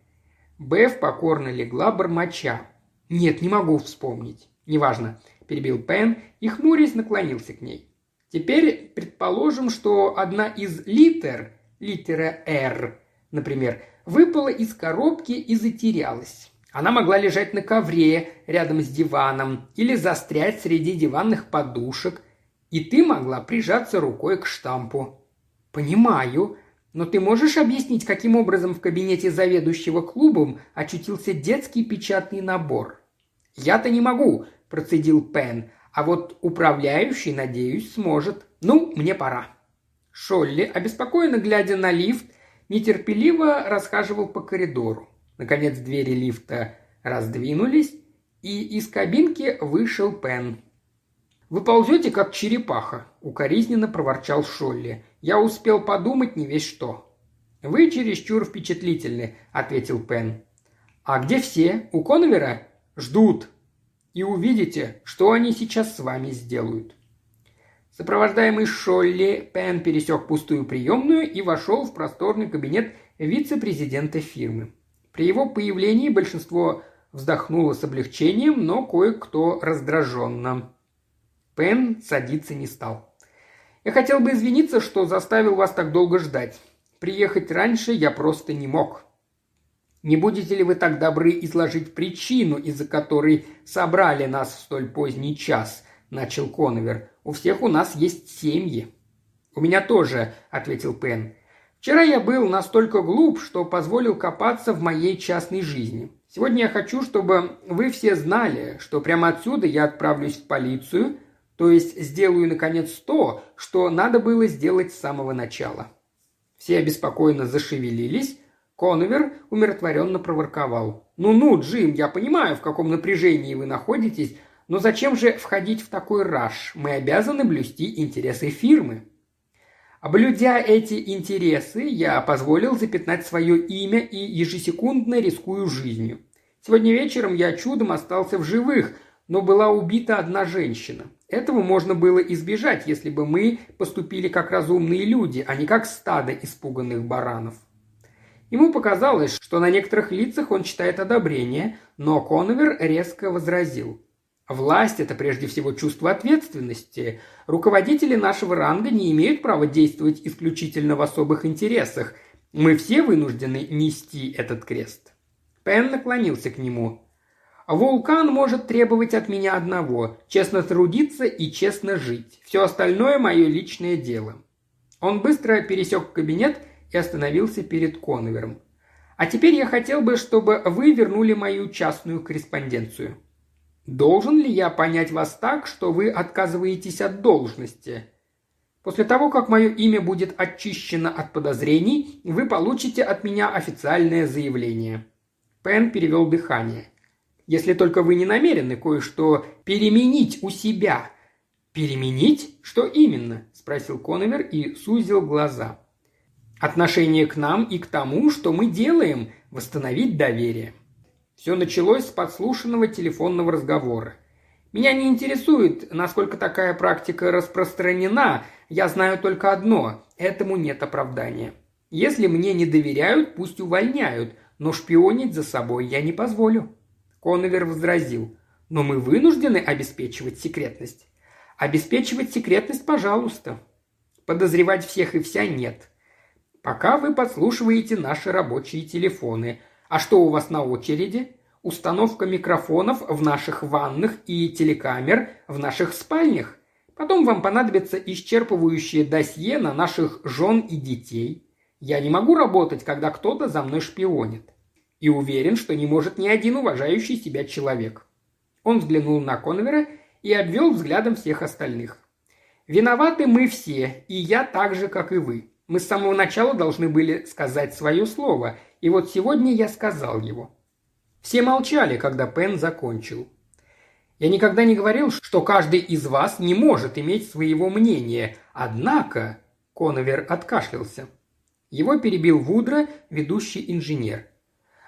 Беф покорно легла бормоча. «Нет, не могу вспомнить». «Неважно», – перебил Пен и, хмурясь, наклонился к ней. «Теперь предположим, что одна из литер, литера «Р», например, выпала из коробки и затерялась. Она могла лежать на ковре рядом с диваном или застрять среди диванных подушек, и ты могла прижаться рукой к штампу. «Понимаю», но ты можешь объяснить, каким образом в кабинете заведующего клубом очутился детский печатный набор? Я-то не могу, процедил Пен, а вот управляющий, надеюсь, сможет. Ну, мне пора. Шолли, обеспокоенно глядя на лифт, нетерпеливо расхаживал по коридору. Наконец двери лифта раздвинулись, и из кабинки вышел Пен. «Вы ползете, как черепаха», — укоризненно проворчал Шолли. «Я успел подумать не весь что». «Вы чересчур впечатлительны», — ответил Пен. «А где все? У Коновера?» «Ждут. И увидите, что они сейчас с вами сделают». Сопровождаемый Шолли, Пен пересек пустую приемную и вошел в просторный кабинет вице-президента фирмы. При его появлении большинство вздохнуло с облегчением, но кое-кто раздраженно. Пен садиться не стал. «Я хотел бы извиниться, что заставил вас так долго ждать. Приехать раньше я просто не мог. Не будете ли вы так добры изложить причину, из-за которой собрали нас в столь поздний час?» – начал Коновер. «У всех у нас есть семьи». «У меня тоже», – ответил Пен. «Вчера я был настолько глуп, что позволил копаться в моей частной жизни. Сегодня я хочу, чтобы вы все знали, что прямо отсюда я отправлюсь в полицию – то есть сделаю, наконец, то, что надо было сделать с самого начала. Все обеспокоенно зашевелились. Коновер умиротворенно проворковал. «Ну-ну, Джим, я понимаю, в каком напряжении вы находитесь, но зачем же входить в такой раш? Мы обязаны блюсти интересы фирмы». Облюдя эти интересы, я позволил запятнать свое имя и ежесекундно рискую жизнью. Сегодня вечером я чудом остался в живых, но была убита одна женщина. Этого можно было избежать, если бы мы поступили как разумные люди, а не как стадо испуганных баранов. Ему показалось, что на некоторых лицах он читает одобрение, но Коновер резко возразил. Власть – это прежде всего чувство ответственности. Руководители нашего ранга не имеют права действовать исключительно в особых интересах. Мы все вынуждены нести этот крест. Пен наклонился к нему. Вулкан может требовать от меня одного – честно трудиться и честно жить. Все остальное – мое личное дело». Он быстро пересек кабинет и остановился перед Конвером. «А теперь я хотел бы, чтобы вы вернули мою частную корреспонденцию». «Должен ли я понять вас так, что вы отказываетесь от должности?» После того, как мое имя будет очищено от подозрений, вы получите от меня официальное заявление». Пен перевел дыхание. Если только вы не намерены кое-что переменить у себя». «Переменить? Что именно?» – спросил Коновер и сузил глаза. «Отношение к нам и к тому, что мы делаем, восстановить доверие». Все началось с подслушанного телефонного разговора. Меня не интересует, насколько такая практика распространена, я знаю только одно – этому нет оправдания. Если мне не доверяют, пусть увольняют, но шпионить за собой я не позволю. Коновер возразил. «Но мы вынуждены обеспечивать секретность». «Обеспечивать секретность, пожалуйста». «Подозревать всех и вся нет». «Пока вы подслушиваете наши рабочие телефоны. А что у вас на очереди?» «Установка микрофонов в наших ваннах и телекамер в наших спальнях. Потом вам понадобится исчерпывающее досье на наших жен и детей. Я не могу работать, когда кто-то за мной шпионит и уверен, что не может ни один уважающий себя человек. Он взглянул на Конвера и обвел взглядом всех остальных. «Виноваты мы все, и я так же, как и вы. Мы с самого начала должны были сказать свое слово, и вот сегодня я сказал его». Все молчали, когда Пен закончил. «Я никогда не говорил, что каждый из вас не может иметь своего мнения, однако...» Коновер откашлялся. Его перебил Вудро, ведущий инженер –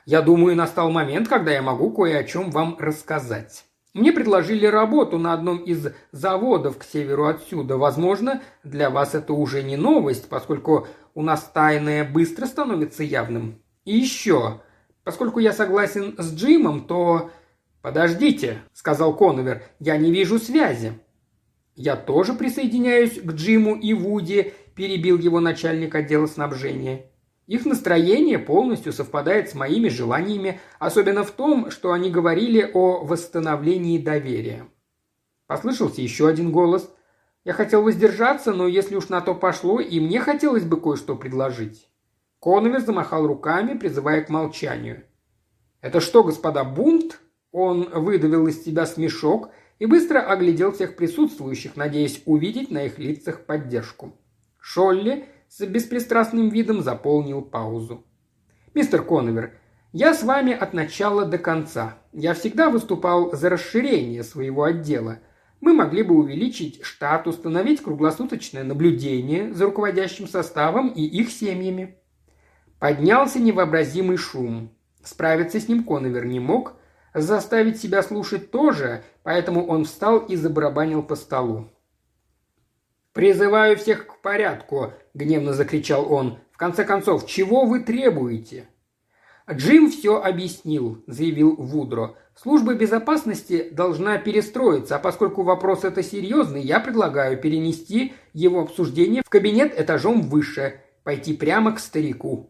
я думаю, настал момент, когда я могу кое о чем вам рассказать. Мне предложили работу на одном из заводов к северу отсюда. Возможно, для вас это уже не новость, поскольку у нас тайное быстро становится явным. И еще. Поскольку я согласен с Джимом, то...» «Подождите», — сказал Коновер, — «я не вижу связи». «Я тоже присоединяюсь к Джиму и Вуди», – перебил его начальник отдела снабжения. Их настроение полностью совпадает с моими желаниями, особенно в том, что они говорили о восстановлении доверия. Послышался еще один голос. Я хотел воздержаться, но если уж на то пошло, и мне хотелось бы кое-что предложить. Коновер замахал руками, призывая к молчанию. «Это что, господа, бунт?» Он выдавил из себя смешок и быстро оглядел всех присутствующих, надеясь увидеть на их лицах поддержку. Шолли с беспристрастным видом заполнил паузу. «Мистер Коновер, я с вами от начала до конца. Я всегда выступал за расширение своего отдела. Мы могли бы увеличить штат, установить круглосуточное наблюдение за руководящим составом и их семьями». Поднялся невообразимый шум. Справиться с ним Коновер не мог, заставить себя слушать тоже, поэтому он встал и забарабанил по столу. «Призываю всех к порядку!» – гневно закричал он. «В конце концов, чего вы требуете?» «Джим все объяснил», – заявил Вудро. «Служба безопасности должна перестроиться, а поскольку вопрос это серьезный, я предлагаю перенести его обсуждение в кабинет этажом выше, пойти прямо к старику».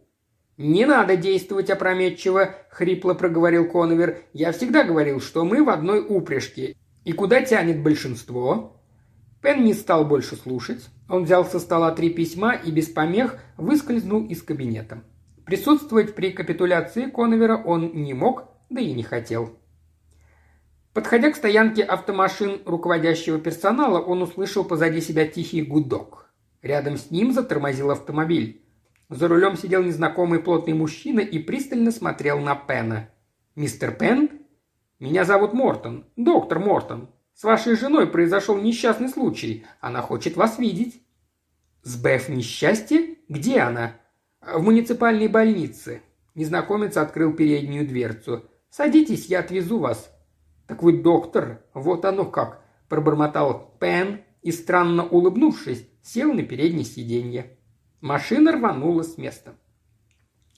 «Не надо действовать опрометчиво», – хрипло проговорил Коновер. «Я всегда говорил, что мы в одной упряжке. И куда тянет большинство?» Пен не стал больше слушать. Он взял со стола три письма и без помех выскользнул из кабинета. Присутствовать при капитуляции Коновера он не мог, да и не хотел. Подходя к стоянке автомашин руководящего персонала, он услышал позади себя тихий гудок. Рядом с ним затормозил автомобиль. За рулем сидел незнакомый плотный мужчина и пристально смотрел на Пена. «Мистер Пен?» «Меня зовут Мортон. Доктор Мортон. С вашей женой произошел несчастный случай. Она хочет вас видеть». «С Беф несчастье? Где она?» «В муниципальной больнице». Незнакомец открыл переднюю дверцу. «Садитесь, я отвезу вас». «Так вы доктор? Вот оно как!» – пробормотал Пен и, странно улыбнувшись, сел на переднее сиденье. Машина рванула с места.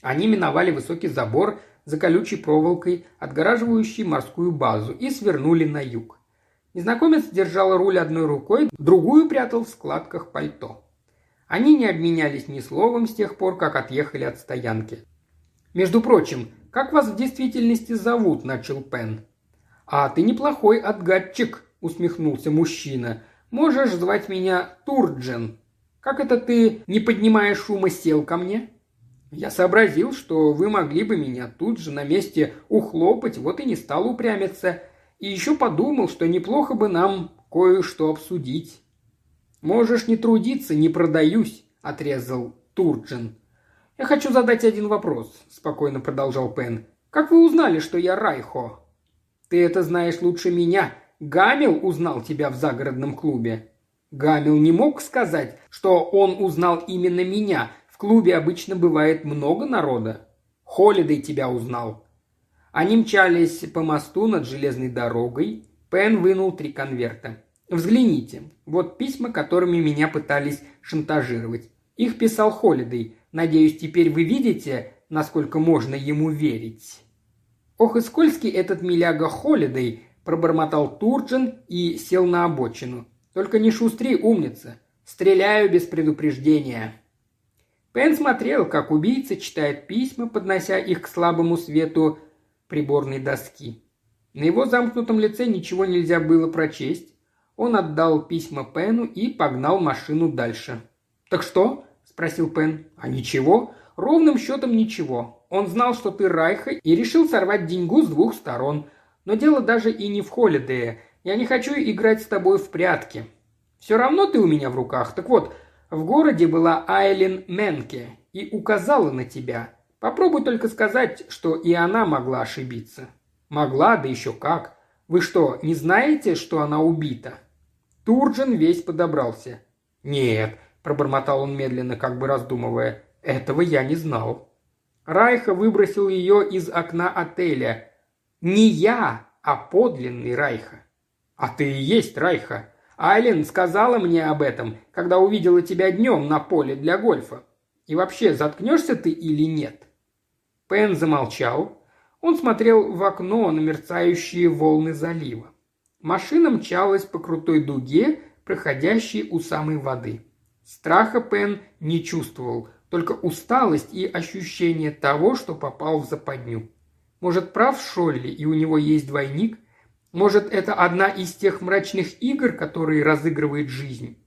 Они миновали высокий забор за колючей проволокой, отгораживающий морскую базу, и свернули на юг. Незнакомец держал руль одной рукой, другую прятал в складках пальто. Они не обменялись ни словом с тех пор, как отъехали от стоянки. «Между прочим, как вас в действительности зовут?» – начал Пен. «А ты неплохой отгадчик», – усмехнулся мужчина. «Можешь звать меня Турджен. Как это ты, не поднимая шума, сел ко мне?» «Я сообразил, что вы могли бы меня тут же на месте ухлопать, вот и не стал упрямиться. И еще подумал, что неплохо бы нам кое-что обсудить. «Можешь не трудиться, не продаюсь», – отрезал Турджин. «Я хочу задать один вопрос», – спокойно продолжал Пен. «Как вы узнали, что я Райхо?» «Ты это знаешь лучше меня. Гамил узнал тебя в загородном клубе». Гамил не мог сказать, что он узнал именно меня. В клубе обычно бывает много народа. Холидей тебя узнал. Они мчались по мосту над железной дорогой. Пен вынул три конверта. «Взгляните. Вот письма, которыми меня пытались шантажировать. Их писал Холидей. Надеюсь, теперь вы видите, насколько можно ему верить». «Ох и скользкий этот миляга Холидей!» – пробормотал Турджин и сел на обочину. «Только не шустри, умница. Стреляю без предупреждения». Пен смотрел, как убийца читает письма, поднося их к слабому свету приборной доски. На его замкнутом лице ничего нельзя было прочесть. Он отдал письма Пену и погнал машину дальше. «Так что?» – спросил Пен. «А ничего. Ровным счетом ничего. Он знал, что ты Райха, и решил сорвать деньгу с двух сторон. Но дело даже и не в Холидее. Я не хочу играть с тобой в прятки. Все равно ты у меня в руках. Так вот, в городе была Айлин Менке и указала на тебя. Попробуй только сказать, что и она могла ошибиться. Могла, да еще как. Вы что, не знаете, что она убита?» Турджин весь подобрался. «Нет», – пробормотал он медленно, как бы раздумывая, – «этого я не знал». Райха выбросил ее из окна отеля. «Не я, а подлинный Райха». «А ты и есть Райха. Айлен сказала мне об этом, когда увидела тебя днем на поле для гольфа. И вообще, заткнешься ты или нет?» Пен замолчал. Он смотрел в окно на мерцающие волны залива. Машина мчалась по крутой дуге, проходящей у самой воды. Страха Пен не чувствовал, только усталость и ощущение того, что попал в западню. Может, прав Шолли, и у него есть двойник? Может, это одна из тех мрачных игр, которые разыгрывает жизнь?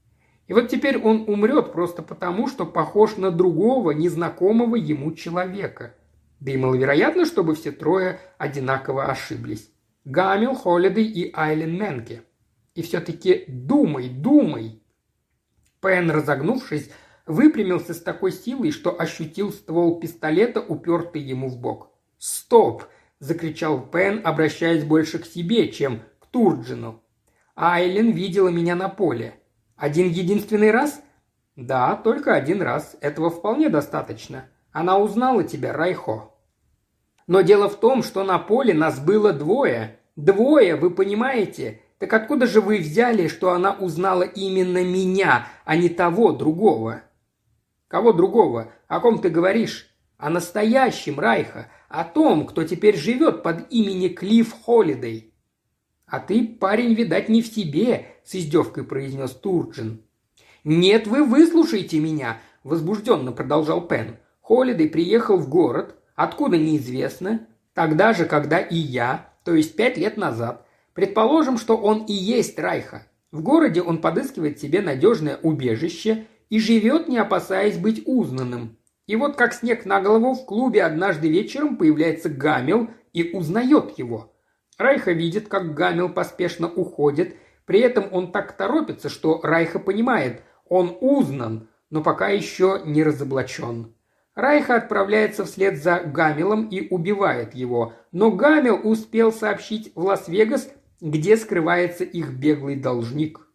И вот теперь он умрет просто потому, что похож на другого, незнакомого ему человека. Да и маловероятно, чтобы все трое одинаково ошиблись. Гамил, Холлидей и Айлен Менке. И все-таки думай, думай. Пен, разогнувшись, выпрямился с такой силой, что ощутил ствол пистолета, упертый ему в бок. «Стоп!» – закричал Пен, обращаясь больше к себе, чем к Турджину. «Айлен видела меня на поле. Один единственный раз? Да, только один раз. Этого вполне достаточно. Она узнала тебя, Райхо. Но дело в том, что на поле нас было двое. Двое, вы понимаете? Так откуда же вы взяли, что она узнала именно меня, а не того другого? Кого другого? О ком ты говоришь? О настоящем Райха, о том, кто теперь живет под именем Клифф Холидей. «А ты, парень, видать, не в себе», – с издевкой произнес Турджин. «Нет, вы выслушайте меня», – возбужденно продолжал Пен. Холидей приехал в город, откуда неизвестно, тогда же, когда и я, то есть пять лет назад. Предположим, что он и есть Райха. В городе он подыскивает себе надежное убежище и живет, не опасаясь быть узнанным. И вот как снег на голову в клубе однажды вечером появляется Гамел и узнает его. Райха видит, как Гамил поспешно уходит, при этом он так торопится, что Райха понимает, он узнан, но пока еще не разоблачен. Райха отправляется вслед за Гамилом и убивает его, но Гамил успел сообщить в Лас-Вегас, где скрывается их беглый должник.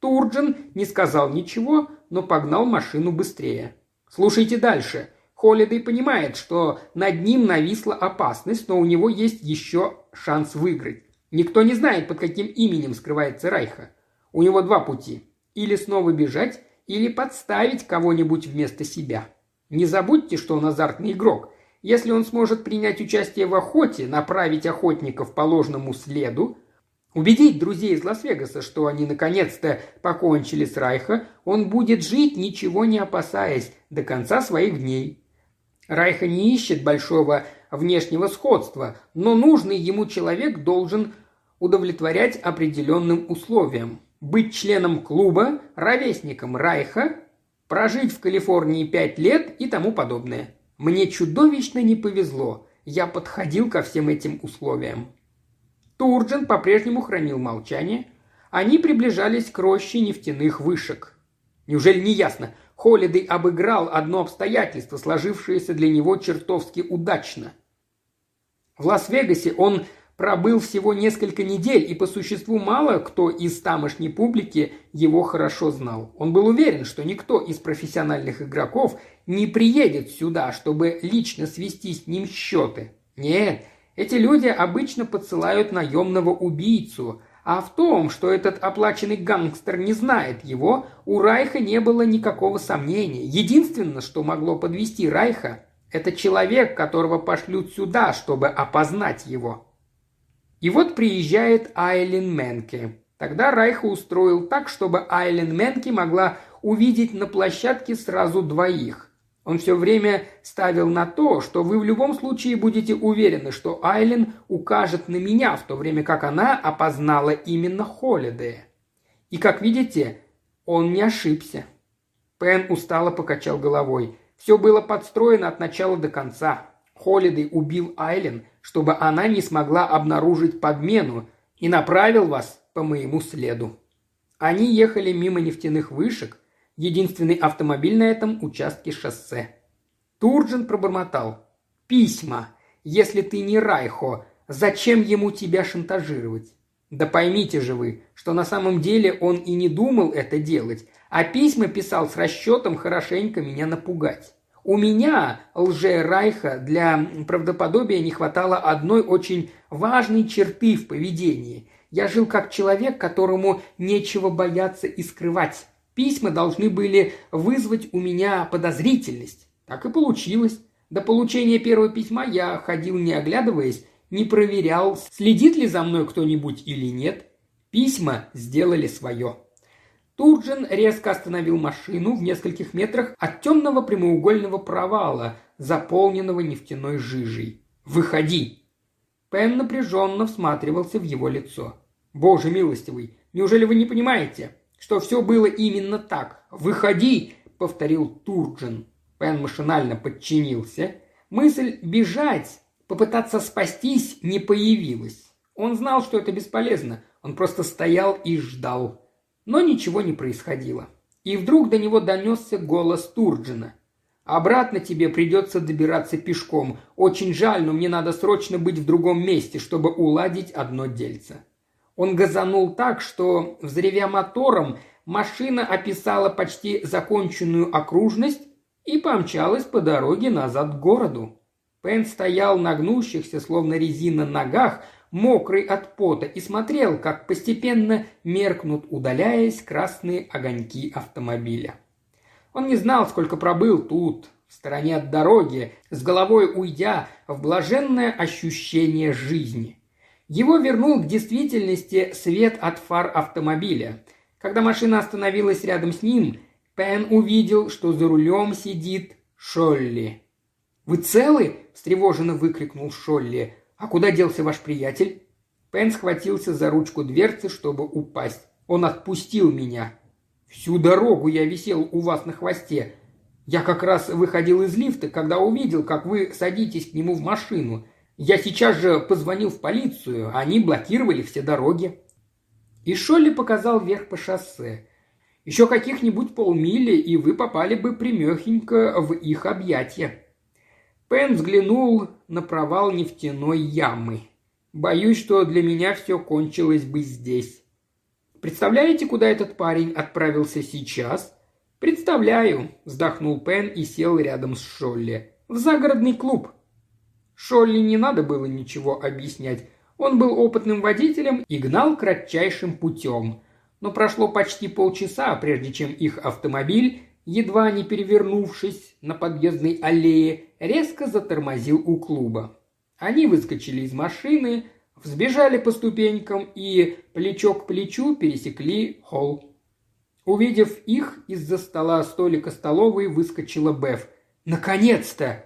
Турджин не сказал ничего, но погнал машину быстрее. «Слушайте дальше», Холидей понимает, что над ним нависла опасность, но у него есть еще шанс выиграть. Никто не знает, под каким именем скрывается Райха. У него два пути. Или снова бежать, или подставить кого-нибудь вместо себя. Не забудьте, что он азартный игрок. Если он сможет принять участие в охоте, направить охотников по ложному следу, убедить друзей из Лас-Вегаса, что они наконец-то покончили с Райха, он будет жить, ничего не опасаясь, до конца своих дней. Райха не ищет большого внешнего сходства, но нужный ему человек должен удовлетворять определенным условиям. Быть членом клуба, ровесником Райха, прожить в Калифорнии пять лет и тому подобное. Мне чудовищно не повезло. Я подходил ко всем этим условиям. Турджин по-прежнему хранил молчание. Они приближались к роще нефтяных вышек. Неужели не ясно, Холидей обыграл одно обстоятельство, сложившееся для него чертовски удачно. В Лас-Вегасе он пробыл всего несколько недель, и по существу мало кто из тамошней публики его хорошо знал. Он был уверен, что никто из профессиональных игроков не приедет сюда, чтобы лично свести с ним счеты. Нет, эти люди обычно подсылают наемного убийцу – а в том, что этот оплаченный гангстер не знает его, у Райха не было никакого сомнения. Единственное, что могло подвести Райха, это человек, которого пошлют сюда, чтобы опознать его. И вот приезжает Айлин Менке. Тогда Райха устроил так, чтобы Айлин Менке могла увидеть на площадке сразу двоих. Он все время ставил на то, что вы в любом случае будете уверены, что Айлен укажет на меня, в то время как она опознала именно Холидея. И, как видите, он не ошибся. Пен устало покачал головой. Все было подстроено от начала до конца. Холидей убил Айлен, чтобы она не смогла обнаружить подмену, и направил вас по моему следу. Они ехали мимо нефтяных вышек, единственный автомобиль на этом участке шоссе. Турджин пробормотал. «Письма. Если ты не Райхо, зачем ему тебя шантажировать?» Да поймите же вы, что на самом деле он и не думал это делать, а письма писал с расчетом хорошенько меня напугать. У меня, лже-райха, для правдоподобия не хватало одной очень важной черты в поведении. Я жил как человек, которому нечего бояться и скрывать. Письма должны были вызвать у меня подозрительность. Так и получилось. До получения первого письма я ходил не оглядываясь, не проверял, следит ли за мной кто-нибудь или нет. Письма сделали свое. Турджин резко остановил машину в нескольких метрах от темного прямоугольного провала, заполненного нефтяной жижей. «Выходи!» Пен напряженно всматривался в его лицо. «Боже милостивый, неужели вы не понимаете, что все было именно так? Выходи!» — повторил Турджин. Пен машинально подчинился. Мысль бежать, попытаться спастись не появилась. Он знал, что это бесполезно. Он просто стоял и ждал. Но ничего не происходило. И вдруг до него донесся голос Турджина. «Обратно тебе придется добираться пешком. Очень жаль, но мне надо срочно быть в другом месте, чтобы уладить одно дельце». Он газанул так, что, взревя мотором, машина описала почти законченную окружность и помчалась по дороге назад к городу. Пен стоял на гнущихся, словно резина, ногах, мокрый от пота, и смотрел, как постепенно меркнут, удаляясь, красные огоньки автомобиля. Он не знал, сколько пробыл тут, в стороне от дороги, с головой уйдя в блаженное ощущение жизни. Его вернул к действительности свет от фар автомобиля. Когда машина остановилась рядом с ним, Пен увидел, что за рулем сидит Шолли. «Вы целы?» – встревоженно выкрикнул Шолли. «А куда делся ваш приятель?» Пен схватился за ручку дверцы, чтобы упасть. Он отпустил меня. «Всю дорогу я висел у вас на хвосте. Я как раз выходил из лифта, когда увидел, как вы садитесь к нему в машину. Я сейчас же позвонил в полицию, они блокировали все дороги». И Шолли показал вверх по шоссе. Еще каких-нибудь полмили, и вы попали бы примехенько в их объятия. Пен взглянул на провал нефтяной ямы. Боюсь, что для меня все кончилось бы здесь. Представляете, куда этот парень отправился сейчас? Представляю, вздохнул Пен и сел рядом с Шолли. В загородный клуб. Шолли не надо было ничего объяснять. Он был опытным водителем и гнал кратчайшим путем. Но прошло почти полчаса, прежде чем их автомобиль едва не перевернувшись на подъездной аллее, резко затормозил у клуба. Они выскочили из машины, взбежали по ступенькам и плечо к плечу пересекли холл. Увидев их, из-за стола столика столовой выскочила Беф. «Наконец-то!»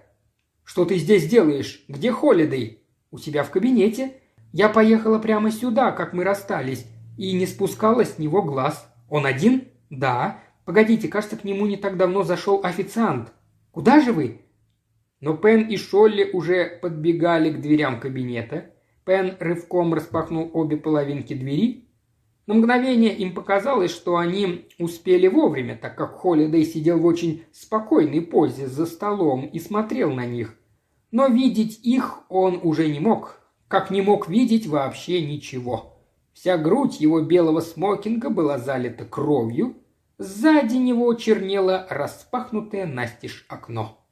«Что ты здесь делаешь? Где Холидей?» «У себя в кабинете. Я поехала прямо сюда, как мы расстались, и не спускала с него глаз. Он один?» «Да. Погодите, кажется, к нему не так давно зашел официант. Куда же вы?» Но Пен и Шолли уже подбегали к дверям кабинета. Пен рывком распахнул обе половинки двери. На мгновение им показалось, что они успели вовремя, так как Холидей сидел в очень спокойной позе за столом и смотрел на них. Но видеть их он уже не мог, как не мог видеть вообще ничего. Вся грудь его белого смокинга была залита кровью, Сзади него чернело распахнутое настежь окно.